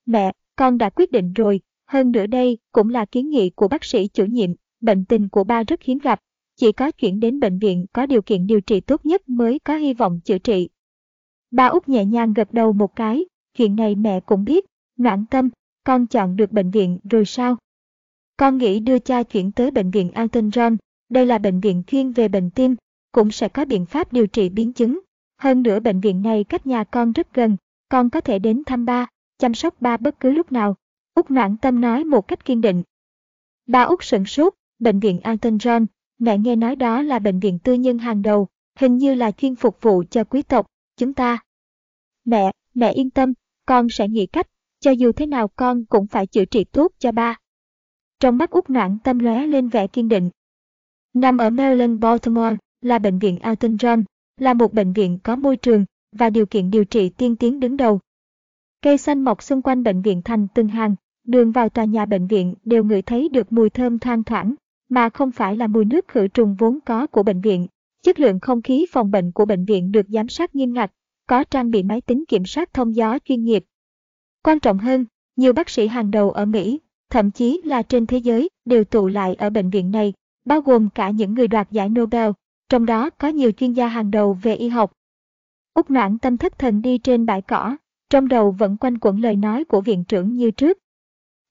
A: mẹ, con đã quyết định rồi, hơn nữa đây cũng là kiến nghị của bác sĩ chủ nhiệm, bệnh tình của ba rất hiếm gặp, chỉ có chuyển đến bệnh viện có điều kiện điều trị tốt nhất mới có hy vọng chữa trị. Ba út nhẹ nhàng gật đầu một cái, chuyện này mẹ cũng biết, noãn tâm, con chọn được bệnh viện rồi sao? Con nghĩ đưa cha chuyển tới bệnh viện Alton John, đây là bệnh viện chuyên về bệnh tim, cũng sẽ có biện pháp điều trị biến chứng, hơn nữa bệnh viện này cách nhà con rất gần, con có thể đến thăm ba, chăm sóc ba bất cứ lúc nào. Úc noãn tâm nói một cách kiên định. Ba Úc sửng sốt, bệnh viện Alton John, mẹ nghe nói đó là bệnh viện tư nhân hàng đầu, hình như là chuyên phục vụ cho quý tộc, chúng ta. Mẹ, mẹ yên tâm, con sẽ nghĩ cách, cho dù thế nào con cũng phải chữa trị tốt cho ba. Trong mắt út noạn tâm lóe lên vẻ kiên định. Nằm ở Maryland, Baltimore, là bệnh viện Alton John, là một bệnh viện có môi trường và điều kiện điều trị tiên tiến đứng đầu. Cây xanh mọc xung quanh bệnh viện thành từng hàng, đường vào tòa nhà bệnh viện đều ngửi thấy được mùi thơm thoang thoảng, mà không phải là mùi nước khử trùng vốn có của bệnh viện. Chất lượng không khí phòng bệnh của bệnh viện được giám sát nghiêm ngặt, có trang bị máy tính kiểm soát thông gió chuyên nghiệp. Quan trọng hơn, nhiều bác sĩ hàng đầu ở Mỹ, thậm chí là trên thế giới, đều tụ lại ở bệnh viện này, bao gồm cả những người đoạt giải Nobel trong đó có nhiều chuyên gia hàng đầu về y học. Úc noãn tâm thất thần đi trên bãi cỏ, trong đầu vẫn quanh quẩn lời nói của viện trưởng như trước.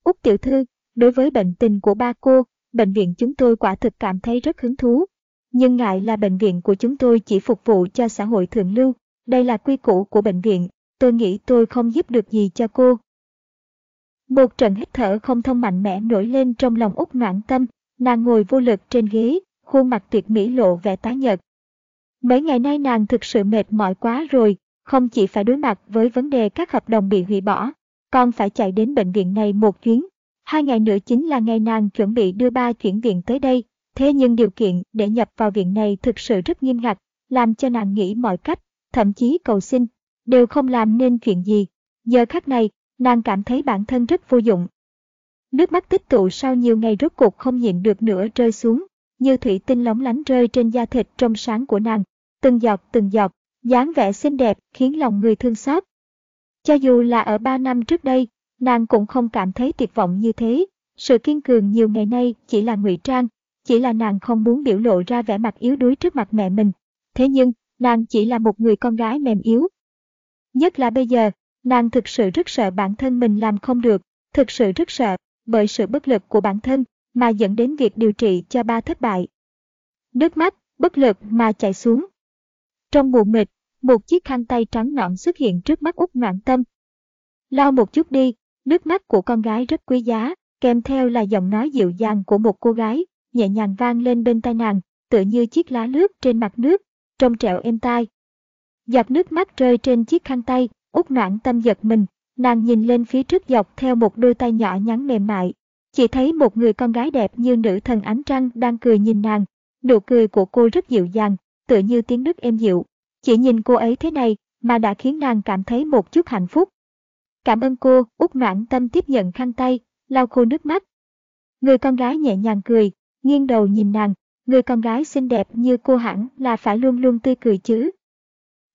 A: Úc tiểu thư, đối với bệnh tình của ba cô, bệnh viện chúng tôi quả thực cảm thấy rất hứng thú. Nhưng ngại là bệnh viện của chúng tôi chỉ phục vụ cho xã hội thượng lưu, đây là quy củ của bệnh viện, tôi nghĩ tôi không giúp được gì cho cô. Một trận hít thở không thông mạnh mẽ nổi lên trong lòng Úc noãn tâm, nàng ngồi vô lực trên ghế, khuôn mặt tuyệt mỹ lộ vẻ tái nhợt. Mấy ngày nay nàng thực sự mệt mỏi quá rồi, không chỉ phải đối mặt với vấn đề các hợp đồng bị hủy bỏ, còn phải chạy đến bệnh viện này một chuyến. Hai ngày nữa chính là ngày nàng chuẩn bị đưa ba chuyển viện tới đây, thế nhưng điều kiện để nhập vào viện này thực sự rất nghiêm ngặt, làm cho nàng nghĩ mọi cách, thậm chí cầu xin, đều không làm nên chuyện gì. Giờ khắc này, nàng cảm thấy bản thân rất vô dụng. Nước mắt tích tụ sau nhiều ngày rốt cuộc không nhịn được nữa rơi xuống, như thủy tinh lóng lánh rơi trên da thịt trong sáng của nàng, từng giọt từng giọt, dáng vẻ xinh đẹp khiến lòng người thương xót. Cho dù là ở ba năm trước đây, nàng cũng không cảm thấy tuyệt vọng như thế, sự kiên cường nhiều ngày nay chỉ là ngụy trang, chỉ là nàng không muốn biểu lộ ra vẻ mặt yếu đuối trước mặt mẹ mình. Thế nhưng, nàng chỉ là một người con gái mềm yếu. Nhất là bây giờ, nàng thực sự rất sợ bản thân mình làm không được, thực sự rất sợ, bởi sự bất lực của bản thân, mà dẫn đến việc điều trị cho ba thất bại. Nước mắt, bất lực mà chảy xuống. Trong mù mịt, một chiếc khăn tay trắng nõn xuất hiện trước mắt út noạn tâm. Lau một chút đi, nước mắt của con gái rất quý giá, kèm theo là giọng nói dịu dàng của một cô gái, nhẹ nhàng vang lên bên tai nàng, tựa như chiếc lá lướt trên mặt nước, trong trẻo êm tai. Giọt nước mắt rơi trên chiếc khăn tay, út noãn tâm giật mình, nàng nhìn lên phía trước dọc theo một đôi tay nhỏ nhắn mềm mại. Chỉ thấy một người con gái đẹp như nữ thần ánh trăng đang cười nhìn nàng, nụ cười của cô rất dịu dàng, tựa như tiếng nước êm dịu. Chỉ nhìn cô ấy thế này mà đã khiến nàng cảm thấy một chút hạnh phúc. Cảm ơn cô, út noãn tâm tiếp nhận khăn tay, lau khô nước mắt. Người con gái nhẹ nhàng cười, nghiêng đầu nhìn nàng, người con gái xinh đẹp như cô hẳn là phải luôn luôn tươi cười chứ.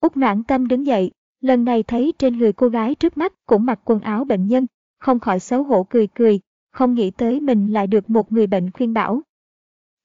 A: Út noãn tâm đứng dậy, lần này thấy trên người cô gái trước mắt cũng mặc quần áo bệnh nhân, không khỏi xấu hổ cười cười, không nghĩ tới mình lại được một người bệnh khuyên bảo.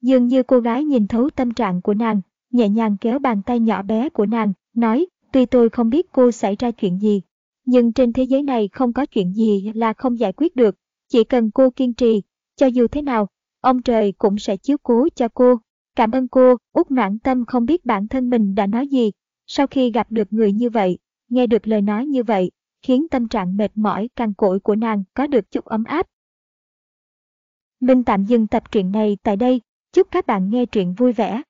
A: Dường như cô gái nhìn thấu tâm trạng của nàng, nhẹ nhàng kéo bàn tay nhỏ bé của nàng, nói, tuy tôi không biết cô xảy ra chuyện gì, nhưng trên thế giới này không có chuyện gì là không giải quyết được, chỉ cần cô kiên trì, cho dù thế nào, ông trời cũng sẽ chiếu cố cho cô. Cảm ơn cô, út noãn tâm không biết bản thân mình đã nói gì. Sau khi gặp được người như vậy, nghe được lời nói như vậy, khiến tâm trạng mệt mỏi cằn cỗi của nàng có được chút ấm áp. Mình tạm dừng tập truyện này tại đây. Chúc các bạn nghe truyện vui vẻ.